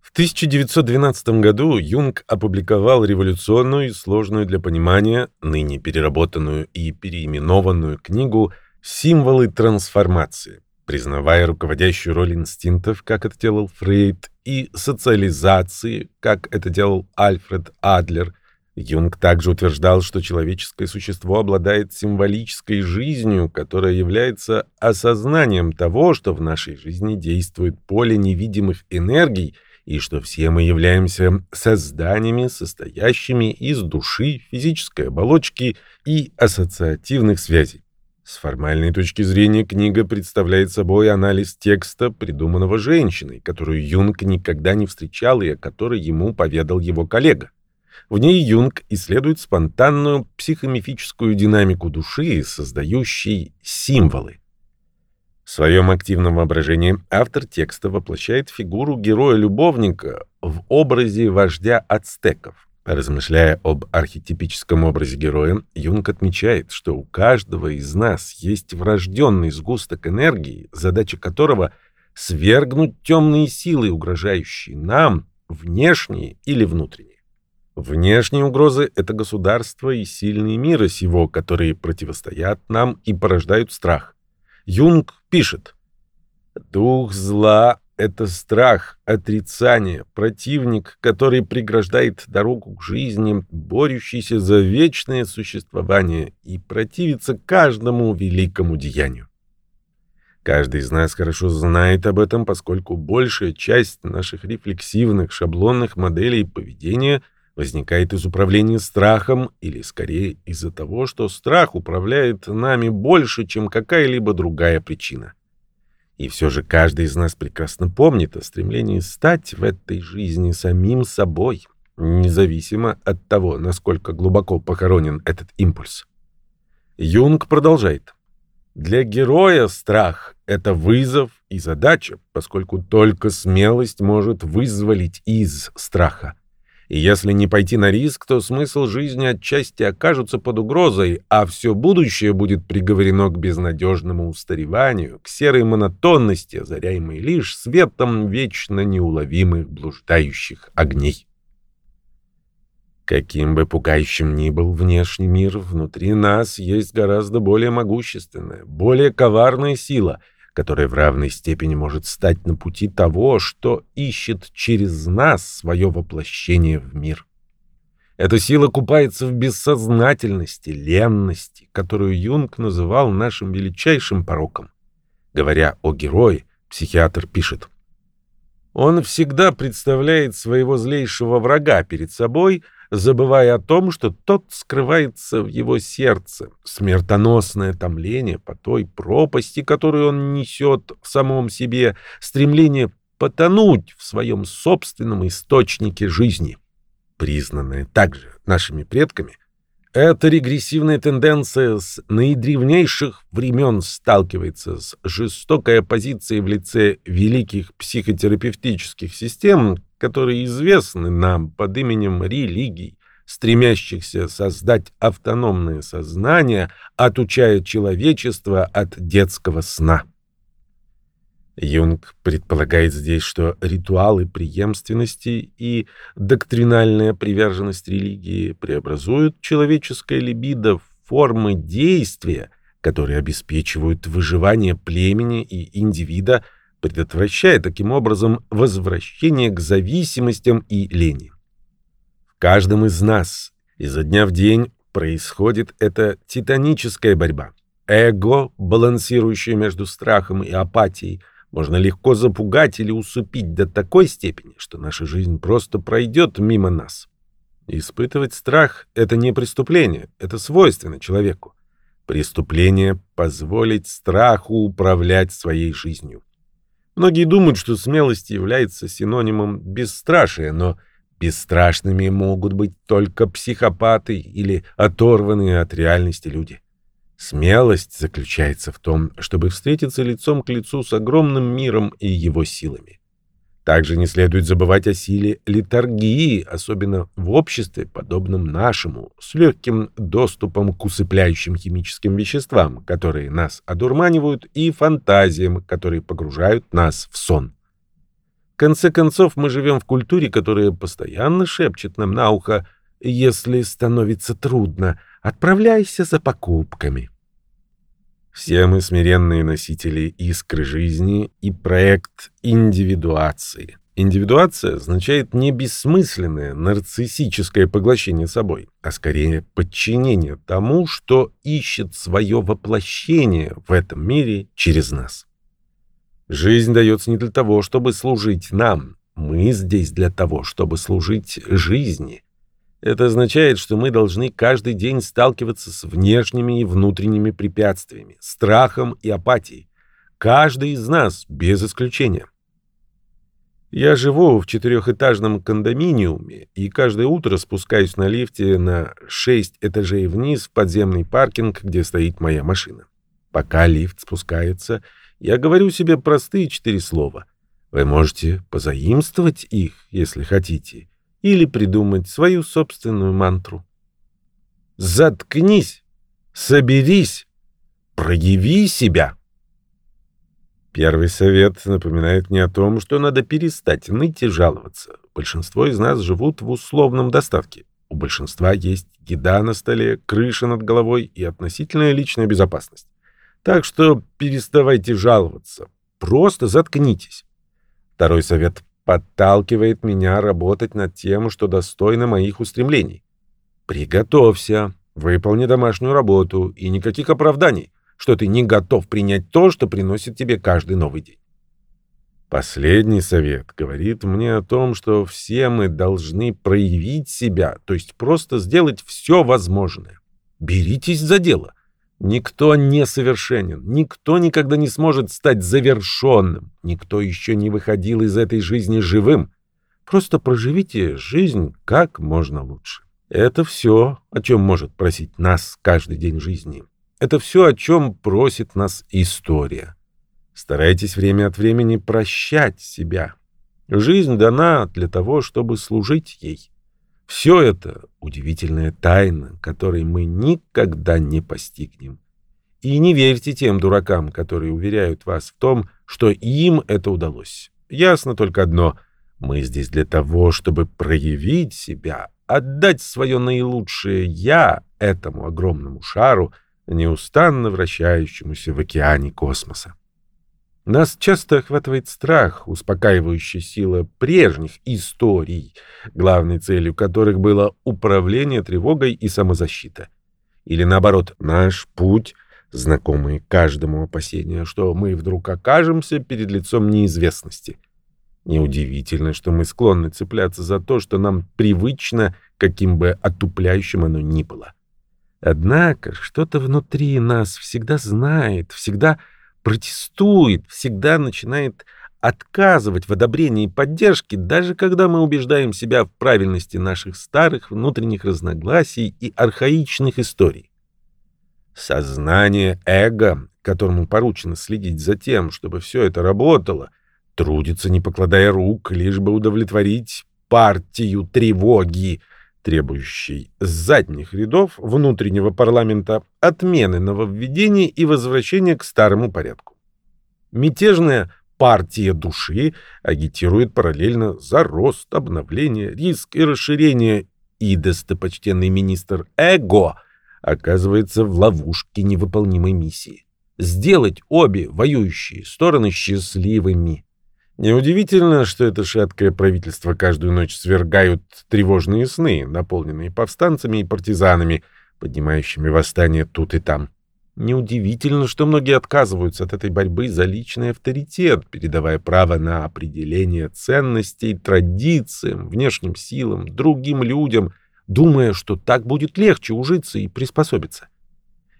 В 1912 году Юнг опубликовал революционную и сложную для понимания, ныне переработанную и переименованную книгу «Символы трансформации». Признавая руководящую роль инстинктов, как это делал Фрейд, и социализации, как это делал Альфред Адлер, Юнг также утверждал, что человеческое существо обладает символической жизнью, которая является осознанием того, что в нашей жизни действует поле невидимых энергий, и что все мы являемся созданиями, состоящими из души, физической оболочки и ассоциативных связей. С формальной точки зрения книга представляет собой анализ текста, придуманного женщиной, которую Юнг никогда не встречал и о которой ему поведал его коллега. В ней Юнг исследует спонтанную психомифическую динамику души, создающей символы. В своем активном воображении автор текста воплощает фигуру героя-любовника в образе вождя ацтеков. Размышляя об архетипическом образе героя, Юнг отмечает, что у каждого из нас есть врожденный сгусток энергии, задача которого — свергнуть темные силы, угрожающие нам, внешние или внутренние. Внешние угрозы — это государство и сильные мира сего, которые противостоят нам и порождают страх. Юнг пишет, «Дух зла это страх, отрицание, противник, который преграждает дорогу к жизни, борющийся за вечное существование и противится каждому великому деянию. Каждый из нас хорошо знает об этом, поскольку большая часть наших рефлексивных шаблонных моделей поведения возникает из управления страхом или, скорее, из-за того, что страх управляет нами больше, чем какая-либо другая причина. И все же каждый из нас прекрасно помнит о стремлении стать в этой жизни самим собой, независимо от того, насколько глубоко похоронен этот импульс. Юнг продолжает. Для героя страх — это вызов и задача, поскольку только смелость может вызволить из страха. И если не пойти на риск, то смысл жизни отчасти окажется под угрозой, а все будущее будет приговорено к безнадежному устареванию, к серой монотонности, озаряемой лишь светом вечно неуловимых блуждающих огней. Каким бы пугающим ни был внешний мир, внутри нас есть гораздо более могущественная, более коварная сила — которая в равной степени может стать на пути того, что ищет через нас свое воплощение в мир. Эта сила купается в бессознательности, ленности, которую Юнг называл нашим величайшим пороком. Говоря о герое, психиатр пишет, «Он всегда представляет своего злейшего врага перед собой — забывая о том, что тот скрывается в его сердце, смертоносное томление по той пропасти, которую он несет в самом себе, стремление потонуть в своем собственном источнике жизни, признанное также нашими предками – эта регрессивная тенденция с наидревнейших времен сталкивается с жестокой оппозицией в лице великих психотерапевтических систем, которые известны нам под именем религий, стремящихся создать автономное сознание, отучая человечество от детского сна. Юнг предполагает здесь, что ритуалы преемственности и доктринальная приверженность религии преобразуют человеческое либидо в формы действия, которые обеспечивают выживание племени и индивида, предотвращая таким образом возвращение к зависимостям и лени. В каждом из нас изо дня в день происходит эта титаническая борьба. Эго, балансирующее между страхом и апатией – можно легко запугать или усыпить до такой степени, что наша жизнь просто пройдет мимо нас. Испытывать страх — это не преступление, это свойственно человеку. Преступление — позволить страху управлять своей жизнью. Многие думают, что смелость является синонимом бесстрашия, но бесстрашными могут быть только психопаты или оторванные от реальности люди. Смелость заключается в том, чтобы встретиться лицом к лицу с огромным миром и его силами. Также не следует забывать о силе литургии, особенно в обществе, подобном нашему, с легким доступом к усыпляющим химическим веществам, которые нас одурманивают, и фантазиям, которые погружают нас в сон. В конце концов, мы живем в культуре, которая постоянно шепчет нам на ухо «если становится трудно», Отправляйся за покупками. Все мы смиренные носители искры жизни и проект индивидуации. Индивидуация означает не бессмысленное нарциссическое поглощение собой, а скорее подчинение тому, что ищет свое воплощение в этом мире через нас. Жизнь дается не для того, чтобы служить нам. Мы здесь для того, чтобы служить жизни. Это означает, что мы должны каждый день сталкиваться с внешними и внутренними препятствиями, страхом и апатией. Каждый из нас, без исключения. Я живу в четырехэтажном кондоминиуме и каждое утро спускаюсь на лифте на шесть этажей вниз в подземный паркинг, где стоит моя машина. Пока лифт спускается, я говорю себе простые четыре слова. Вы можете позаимствовать их, если хотите, или придумать свою собственную мантру. Заткнись, соберись, прояви себя. Первый совет напоминает мне о том, что надо перестать ныть и жаловаться. Большинство из нас живут в условном достатке. У большинства есть еда на столе, крыша над головой и относительная личная безопасность. Так что переставайте жаловаться. Просто заткнитесь. Второй совет подталкивает меня работать над тем, что достойно моих устремлений. Приготовься, выполни домашнюю работу и никаких оправданий что ты не готов принять то, что приносит тебе каждый новый день. Последний совет говорит мне о том, что все мы должны проявить себя, то есть просто сделать все возможное. Беритесь за дело. Никто не совершенен, никто никогда не сможет стать завершенным, никто еще не выходил из этой жизни живым. Просто проживите жизнь как можно лучше. Это все, о чем может просить нас каждый день жизни. Это все, о чем просит нас история. Старайтесь время от времени прощать себя. Жизнь дана для того, чтобы служить ей. Все это удивительная тайна, которой мы никогда не постигнем. И не верьте тем дуракам, которые уверяют вас в том, что им это удалось. Ясно только одно — мы здесь для того, чтобы проявить себя, отдать свое наилучшее «я» этому огромному шару — неустанно вращающемуся в океане космоса. Нас часто охватывает страх, успокаивающая сила прежних историй, главной целью которых было управление тревогой и самозащита. Или наоборот, наш путь, знакомый каждому опасение, что мы вдруг окажемся перед лицом неизвестности. Неудивительно, что мы склонны цепляться за то, что нам привычно, каким бы отупляющим оно ни было. Однако что-то внутри нас всегда знает, всегда протестует, всегда начинает отказывать в одобрении и поддержке, даже когда мы убеждаем себя в правильности наших старых внутренних разногласий и архаичных историй. Сознание эго, которому поручено следить за тем, чтобы все это работало, трудится, не покладая рук, лишь бы удовлетворить партию тревоги — требующий с задних рядов внутреннего парламента отмены нововведений и возвращения к старому порядку. Мятежная партия души агитирует параллельно за рост, обновление, риск и расширение, и достопочтенный министр Эго оказывается в ловушке невыполнимой миссии. Сделать обе воюющие стороны счастливыми. Неудивительно, что это шаткое правительство каждую ночь свергают тревожные сны, наполненные повстанцами и партизанами, поднимающими восстание тут и там. Неудивительно, что многие отказываются от этой борьбы за личный авторитет, передавая право на определение ценностей традициям, внешним силам, другим людям, думая, что так будет легче ужиться и приспособиться.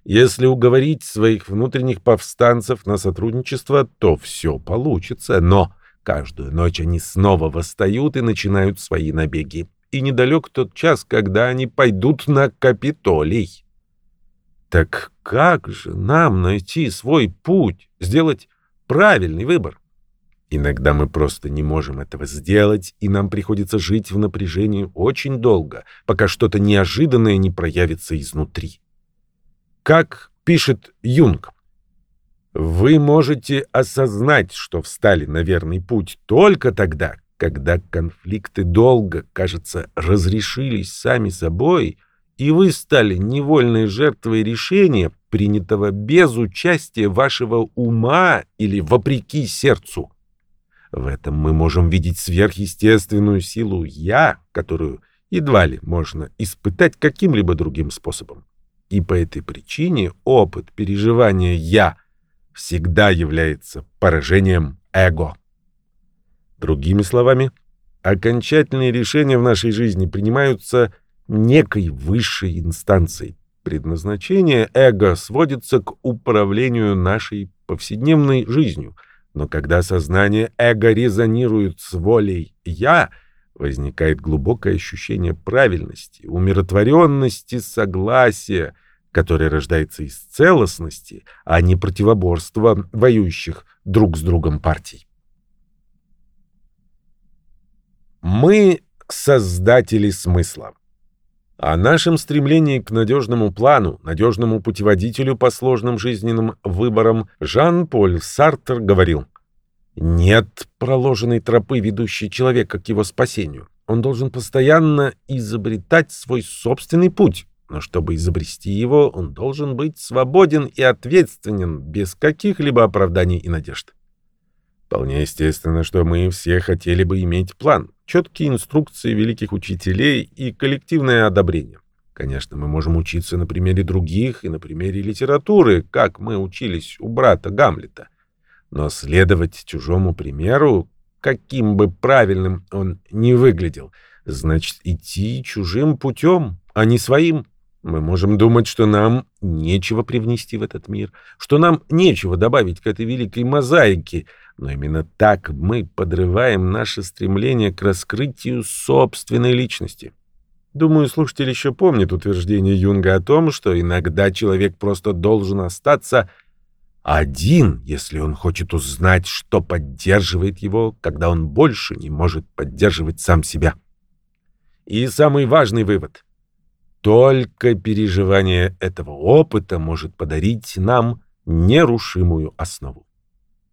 Если уговорить своих внутренних повстанцев на сотрудничество, то все получится, но Каждую ночь они снова восстают и начинают свои набеги. И недалек тот час, когда они пойдут на Капитолий. Так как же нам найти свой путь, сделать правильный выбор? Иногда мы просто не можем этого сделать, и нам приходится жить в напряжении очень долго, пока что-то неожиданное не проявится изнутри. Как пишет Юнг, вы можете осознать, что встали на верный путь только тогда, когда конфликты долго, кажется, разрешились сами собой, и вы стали невольной жертвой решения, принятого без участия вашего ума или вопреки сердцу. В этом мы можем видеть сверхъестественную силу «я», которую едва ли можно испытать каким-либо другим способом. И по этой причине опыт переживания «я» всегда является поражением эго. Другими словами, окончательные решения в нашей жизни принимаются некой высшей инстанцией. Предназначение эго сводится к управлению нашей повседневной жизнью, но когда сознание эго резонирует с волей «я», возникает глубокое ощущение правильности, умиротворенности, согласия, которое рождается из целостности, а не противоборства воюющих друг с другом партий. Мы — создатели смысла. О нашем стремлении к надежному плану, надежному путеводителю по сложным жизненным выборам Жан-Поль Сартер говорил, «Нет проложенной тропы, ведущей человека к его спасению. Он должен постоянно изобретать свой собственный путь, но чтобы изобрести его, он должен быть свободен и ответственен, без каких-либо оправданий и надежд. Вполне естественно, что мы все хотели бы иметь план, четкие инструкции великих учителей и коллективное одобрение. Конечно, мы можем учиться на примере других и на примере литературы, как мы учились у брата Гамлета. Но следовать чужому примеру, каким бы правильным он ни выглядел, значит идти чужим путем, а не своим. Мы можем думать, что нам нечего привнести в этот мир, что нам нечего добавить к этой великой мозаике, но именно так мы подрываем наше стремление к раскрытию собственной личности. Думаю, слушатель еще помнит утверждение Юнга о том, что иногда человек просто должен остаться один, если он хочет узнать, что поддерживает его, когда он больше не может поддерживать сам себя. И самый важный вывод. Только переживание этого опыта может подарить нам нерушимую основу.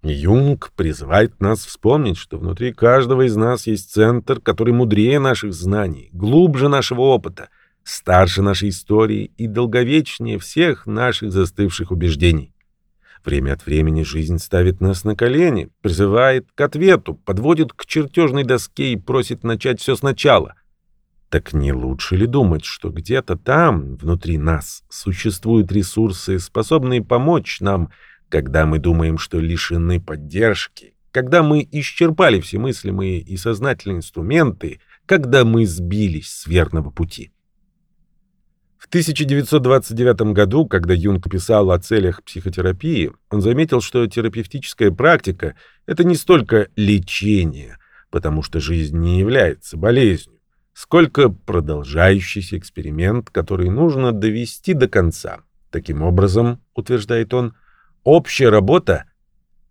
Юнг призывает нас вспомнить, что внутри каждого из нас есть центр, который мудрее наших знаний, глубже нашего опыта, старше нашей истории и долговечнее всех наших застывших убеждений. Время от времени жизнь ставит нас на колени, призывает к ответу, подводит к чертежной доске и просит начать все сначала. Так не лучше ли думать, что где-то там, внутри нас, существуют ресурсы, способные помочь нам, когда мы думаем, что лишены поддержки, когда мы исчерпали все мыслимые и сознательные инструменты, когда мы сбились с верного пути? В 1929 году, когда Юнг писал о целях психотерапии, он заметил, что терапевтическая практика — это не столько лечение, потому что жизнь не является болезнью, сколько продолжающийся эксперимент, который нужно довести до конца. Таким образом, утверждает он, общая работа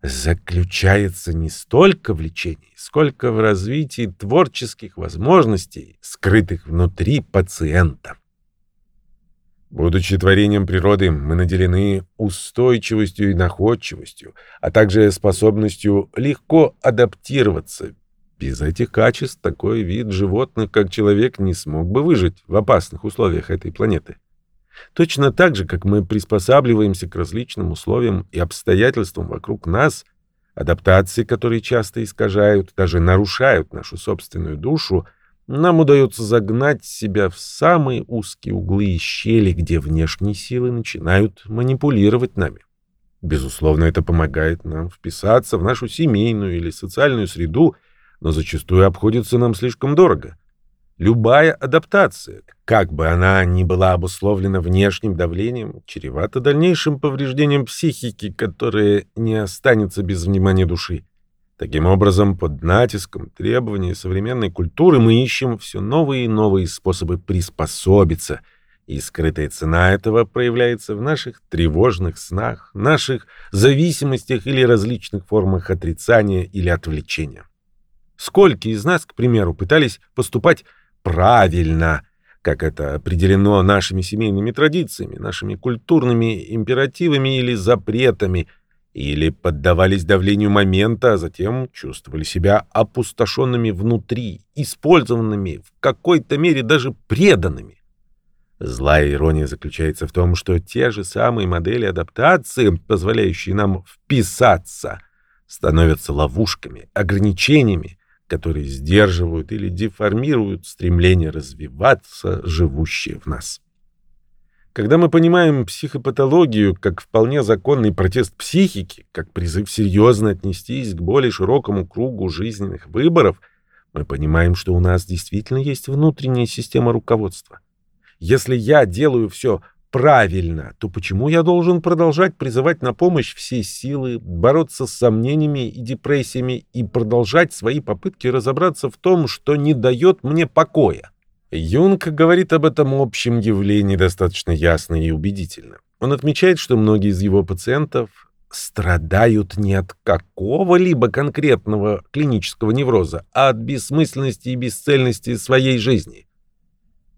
заключается не столько в лечении, сколько в развитии творческих возможностей, скрытых внутри пациента. Будучи творением природы, мы наделены устойчивостью и находчивостью, а также способностью легко адаптироваться. Без этих качеств такой вид животных, как человек, не смог бы выжить в опасных условиях этой планеты. Точно так же, как мы приспосабливаемся к различным условиям и обстоятельствам вокруг нас, адаптации, которые часто искажают, даже нарушают нашу собственную душу – нам удается загнать себя в самые узкие углы и щели, где внешние силы начинают манипулировать нами. Безусловно, это помогает нам вписаться в нашу семейную или социальную среду, но зачастую обходится нам слишком дорого. Любая адаптация, как бы она ни была обусловлена внешним давлением, чревата дальнейшим повреждением психики, которое не останется без внимания души. Таким образом, под натиском требований современной культуры мы ищем все новые и новые способы приспособиться, и скрытая цена этого проявляется в наших тревожных снах, наших зависимостях или различных формах отрицания или отвлечения. Сколько из нас, к примеру, пытались поступать правильно, как это определено нашими семейными традициями, нашими культурными императивами или запретами – или поддавались давлению момента, а затем чувствовали себя опустошенными внутри, использованными, в какой-то мере даже преданными. Злая ирония заключается в том, что те же самые модели адаптации, позволяющие нам вписаться, становятся ловушками, ограничениями, которые сдерживают или деформируют стремление развиваться, живущее в нас. Когда мы понимаем психопатологию как вполне законный протест психики, как призыв серьезно отнестись к более широкому кругу жизненных выборов, мы понимаем, что у нас действительно есть внутренняя система руководства. Если я делаю все правильно, то почему я должен продолжать призывать на помощь все силы, бороться с сомнениями и депрессиями и продолжать свои попытки разобраться в том, что не дает мне покоя? Юнг говорит об этом общем явлении достаточно ясно и убедительно. Он отмечает, что многие из его пациентов страдают не от какого-либо конкретного клинического невроза, а от бессмысленности и бесцельности своей жизни.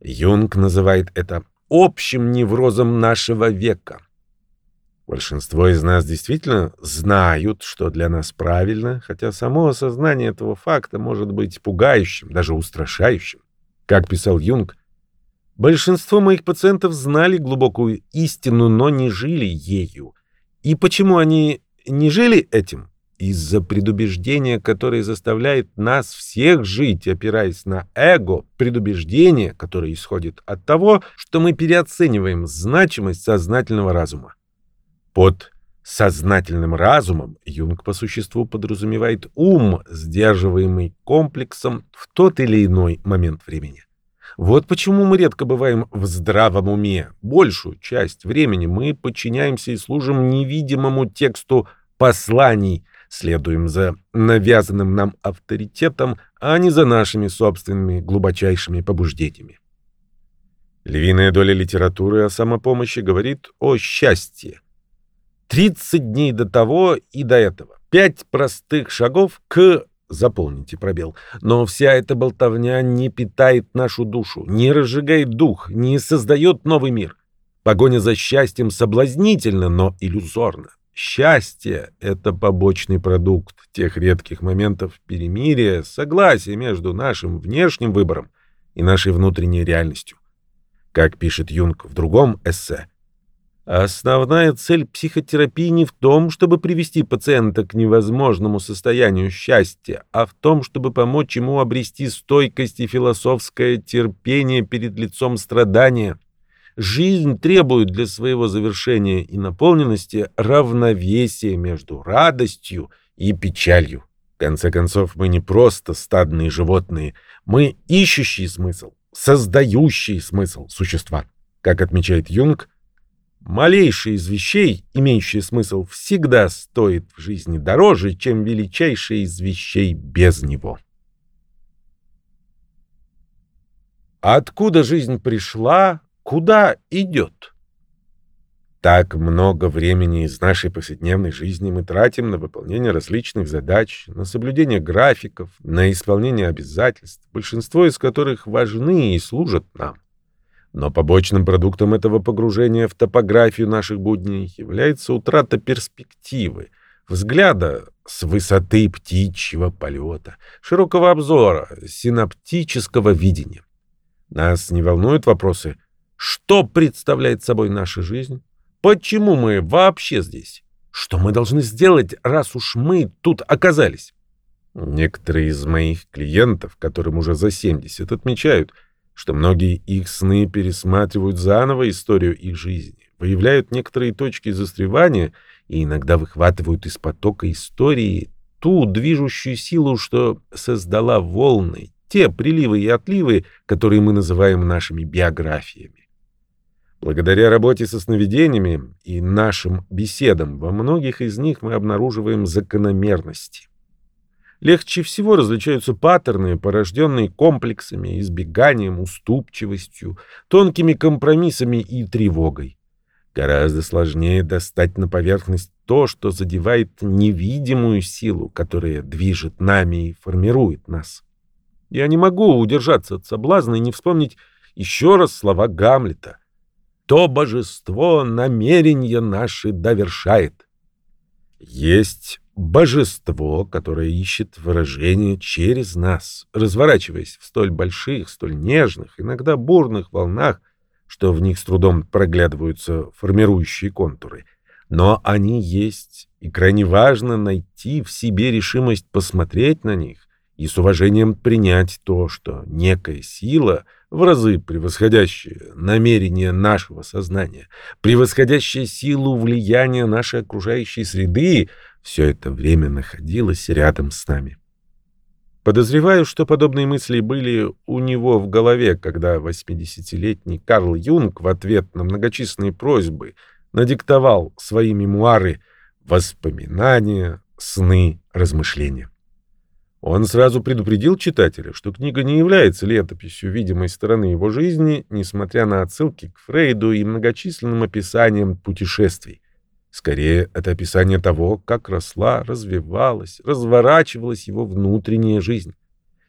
Юнг называет это общим неврозом нашего века. Большинство из нас действительно знают, что для нас правильно, хотя само осознание этого факта может быть пугающим, даже устрашающим. Как писал Юнг, большинство моих пациентов знали глубокую истину, но не жили ею. И почему они не жили этим? Из-за предубеждения, которое заставляет нас всех жить, опираясь на эго, предубеждение, которое исходит от того, что мы переоцениваем значимость сознательного разума. Под сознательным разумом Юнг по существу подразумевает ум, сдерживаемый комплексом в тот или иной момент времени. Вот почему мы редко бываем в здравом уме. Большую часть времени мы подчиняемся и служим невидимому тексту посланий, следуем за навязанным нам авторитетом, а не за нашими собственными глубочайшими побуждениями. Львиная доля литературы о самопомощи говорит о счастье. 30 дней до того и до этого. Пять простых шагов к Заполните пробел. Но вся эта болтовня не питает нашу душу, не разжигает дух, не создает новый мир. Погоня за счастьем соблазнительна, но иллюзорна. Счастье — это побочный продукт тех редких моментов перемирия, согласия между нашим внешним выбором и нашей внутренней реальностью. Как пишет Юнг в другом эссе, Основная цель психотерапии не в том, чтобы привести пациента к невозможному состоянию счастья, а в том, чтобы помочь ему обрести стойкость и философское терпение перед лицом страдания. Жизнь требует для своего завершения и наполненности равновесия между радостью и печалью. В конце концов, мы не просто стадные животные, мы ищущие смысл, создающие смысл существа. Как отмечает Юнг, Малейшее из вещей, имеющее смысл, всегда стоит в жизни дороже, чем величайшее из вещей без него. Откуда жизнь пришла, куда идет? Так много времени из нашей повседневной жизни мы тратим на выполнение различных задач, на соблюдение графиков, на исполнение обязательств, большинство из которых важны и служат нам. Но побочным продуктом этого погружения в топографию наших будней является утрата перспективы, взгляда с высоты птичьего полета, широкого обзора, синаптического видения. Нас не волнуют вопросы, что представляет собой наша жизнь, почему мы вообще здесь, что мы должны сделать, раз уж мы тут оказались. Некоторые из моих клиентов, которым уже за 70, отмечают – что многие их сны пересматривают заново историю их жизни, выявляют некоторые точки застревания и иногда выхватывают из потока истории ту движущую силу, что создала волны, те приливы и отливы, которые мы называем нашими биографиями. Благодаря работе со сновидениями и нашим беседам во многих из них мы обнаруживаем закономерности. Легче всего различаются паттерны, порожденные комплексами, избеганием, уступчивостью, тонкими компромиссами и тревогой. Гораздо сложнее достать на поверхность то, что задевает невидимую силу, которая движет нами и формирует нас. Я не могу удержаться от соблазна и не вспомнить еще раз слова Гамлета. «То божество намерения наши довершает». Есть божество, которое ищет выражение через нас, разворачиваясь в столь больших, столь нежных, иногда бурных волнах, что в них с трудом проглядываются формирующие контуры. Но они есть, и крайне важно найти в себе решимость посмотреть на них и с уважением принять то, что некая сила, в разы превосходящая намерение нашего сознания, превосходящая силу влияния нашей окружающей среды, все это время находилась рядом с нами. Подозреваю, что подобные мысли были у него в голове, когда 80-летний Карл Юнг в ответ на многочисленные просьбы надиктовал свои мемуары «Воспоминания, сны, размышления». Он сразу предупредил читателя, что книга не является летописью видимой стороны его жизни, несмотря на отсылки к Фрейду и многочисленным описаниям путешествий. Скорее, это описание того, как росла, развивалась, разворачивалась его внутренняя жизнь.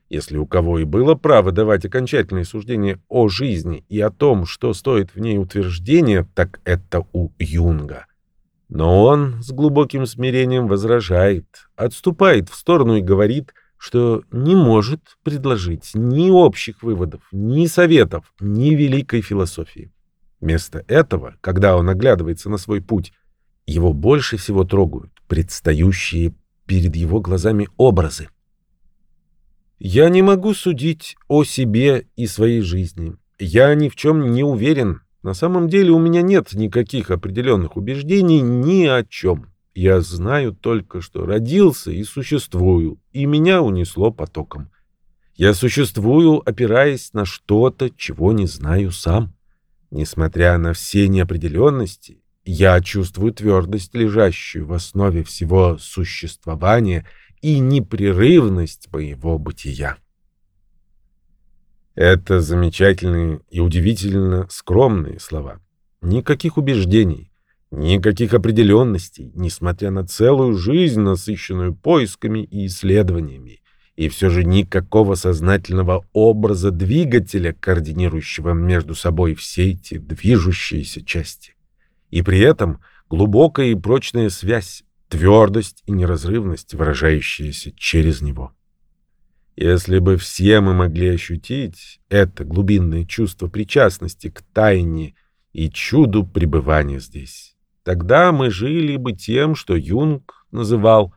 Если у кого и было право давать окончательные суждения о жизни и о том, что стоит в ней утверждение, так это у Юнга. Но он с глубоким смирением возражает, отступает в сторону и говорит – что не может предложить ни общих выводов, ни советов, ни великой философии. Вместо этого, когда он оглядывается на свой путь, его больше всего трогают предстающие перед его глазами образы. Я не могу судить о себе и своей жизни. Я ни в чем не уверен. На самом деле у меня нет никаких определенных убеждений ни о чем. Я знаю только, что родился и существую, и меня унесло потоком. Я существую, опираясь на что-то, чего не знаю сам. Несмотря на все неопределенности, я чувствую твердость, лежащую в основе всего существования, и непрерывность моего бытия. Это замечательные и удивительно скромные слова. Никаких убеждений, Никаких определенностей, несмотря на целую жизнь, насыщенную поисками и исследованиями. И все же никакого сознательного образа двигателя, координирующего между собой все эти движущиеся части. И при этом глубокая и прочная связь, твердость и неразрывность, выражающиеся через него. Если бы все мы могли ощутить это глубинное чувство причастности к тайне и чуду пребывания здесь, Тогда мы жили бы тем, что Юнг называл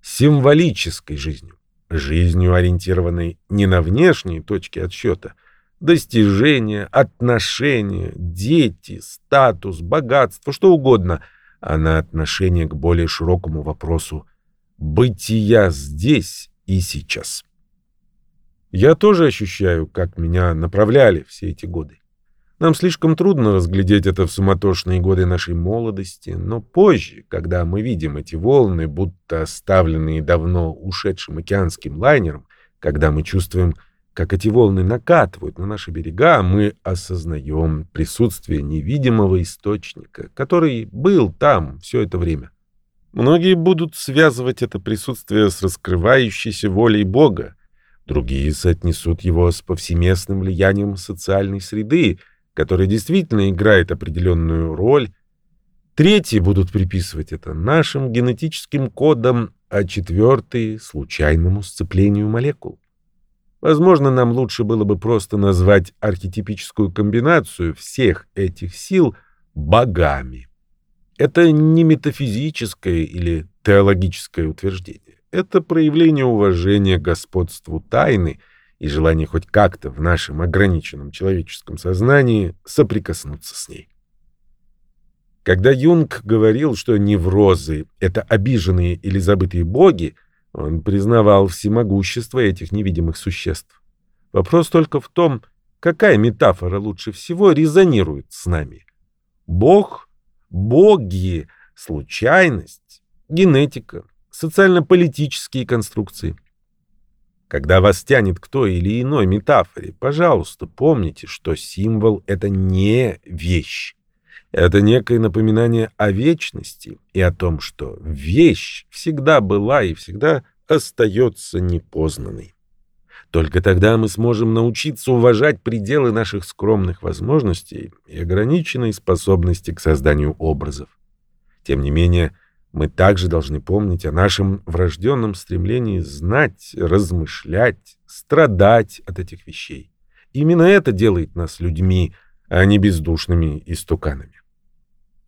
символической жизнью, жизнью, ориентированной не на внешние точки отсчета, достижения, отношения, дети, статус, богатство, что угодно, а на отношение к более широкому вопросу бытия здесь и сейчас. Я тоже ощущаю, как меня направляли все эти годы. Нам слишком трудно разглядеть это в суматошные годы нашей молодости, но позже, когда мы видим эти волны, будто оставленные давно ушедшим океанским лайнером, когда мы чувствуем, как эти волны накатывают на наши берега, мы осознаем присутствие невидимого источника, который был там все это время. Многие будут связывать это присутствие с раскрывающейся волей Бога, другие соотнесут его с повсеместным влиянием социальной среды — который действительно играет определенную роль. Третьи будут приписывать это нашим генетическим кодам, а четвертые — случайному сцеплению молекул. Возможно, нам лучше было бы просто назвать архетипическую комбинацию всех этих сил богами. Это не метафизическое или теологическое утверждение. Это проявление уважения господству тайны — и желание хоть как-то в нашем ограниченном человеческом сознании соприкоснуться с ней. Когда Юнг говорил, что неврозы — это обиженные или забытые боги, он признавал всемогущество этих невидимых существ. Вопрос только в том, какая метафора лучше всего резонирует с нами. Бог, боги, случайность, генетика, социально-политические конструкции — когда вас тянет к той или иной метафоре, пожалуйста, помните, что символ — это не вещь. Это некое напоминание о вечности и о том, что вещь всегда была и всегда остается непознанной. Только тогда мы сможем научиться уважать пределы наших скромных возможностей и ограниченной способности к созданию образов. Тем не менее, мы также должны помнить о нашем врожденном стремлении знать, размышлять, страдать от этих вещей. Именно это делает нас людьми, а не бездушными истуканами.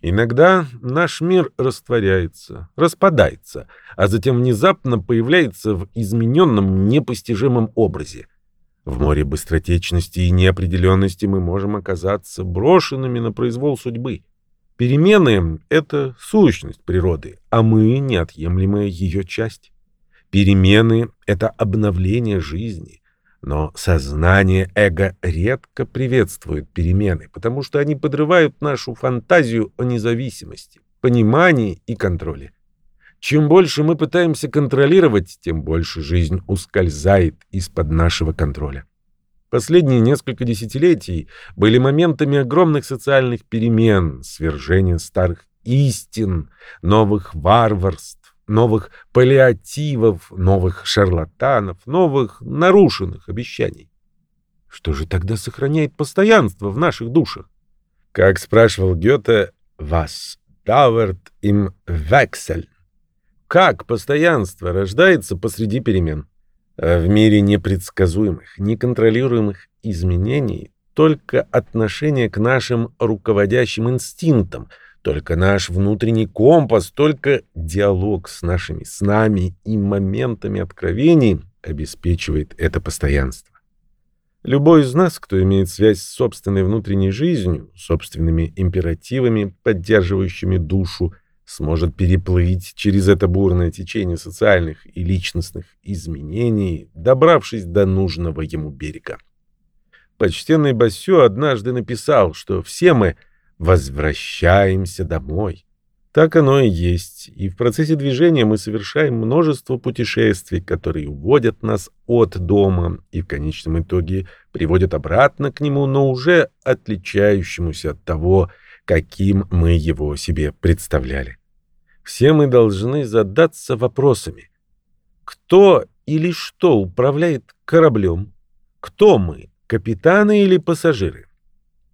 Иногда наш мир растворяется, распадается, а затем внезапно появляется в измененном непостижимом образе. В море быстротечности и неопределенности мы можем оказаться брошенными на произвол судьбы. Перемены — это сущность природы, а мы — неотъемлемая ее часть. Перемены — это обновление жизни, но сознание эго редко приветствует перемены, потому что они подрывают нашу фантазию о независимости, понимании и контроле. Чем больше мы пытаемся контролировать, тем больше жизнь ускользает из-под нашего контроля. Последние несколько десятилетий были моментами огромных социальных перемен, свержения старых истин, новых варварств, новых паллиативов, новых шарлатанов, новых нарушенных обещаний. Что же тогда сохраняет постоянство в наших душах? Как спрашивал Гёте, «Was dauert im Wechsel?» Как постоянство рождается посреди перемен? А в мире непредсказуемых, неконтролируемых изменений только отношение к нашим руководящим инстинктам — только наш внутренний компас, только диалог с нашими снами и моментами откровений обеспечивает это постоянство. Любой из нас, кто имеет связь с собственной внутренней жизнью, собственными императивами, поддерживающими душу, сможет переплыть через это бурное течение социальных и личностных изменений, добравшись до нужного ему берега. Почтенный Басю однажды написал, что все мы — возвращаемся домой. Так оно и есть, и в процессе движения мы совершаем множество путешествий, которые уводят нас от дома и в конечном итоге приводят обратно к нему, но уже отличающемуся от того, каким мы его себе представляли. Все мы должны задаться вопросами. Кто или что управляет кораблем? Кто мы, капитаны или пассажиры?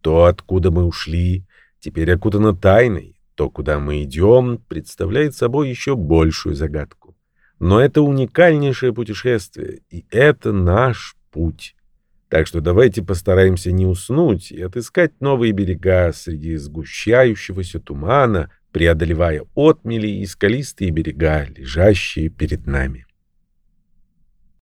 То, откуда мы ушли, теперь окутана тайной. То, куда мы идем, представляет собой еще большую загадку. Но это уникальнейшее путешествие, и это наш путь. Так что давайте постараемся не уснуть и отыскать новые берега среди сгущающегося тумана, преодолевая отмели и скалистые берега, лежащие перед нами.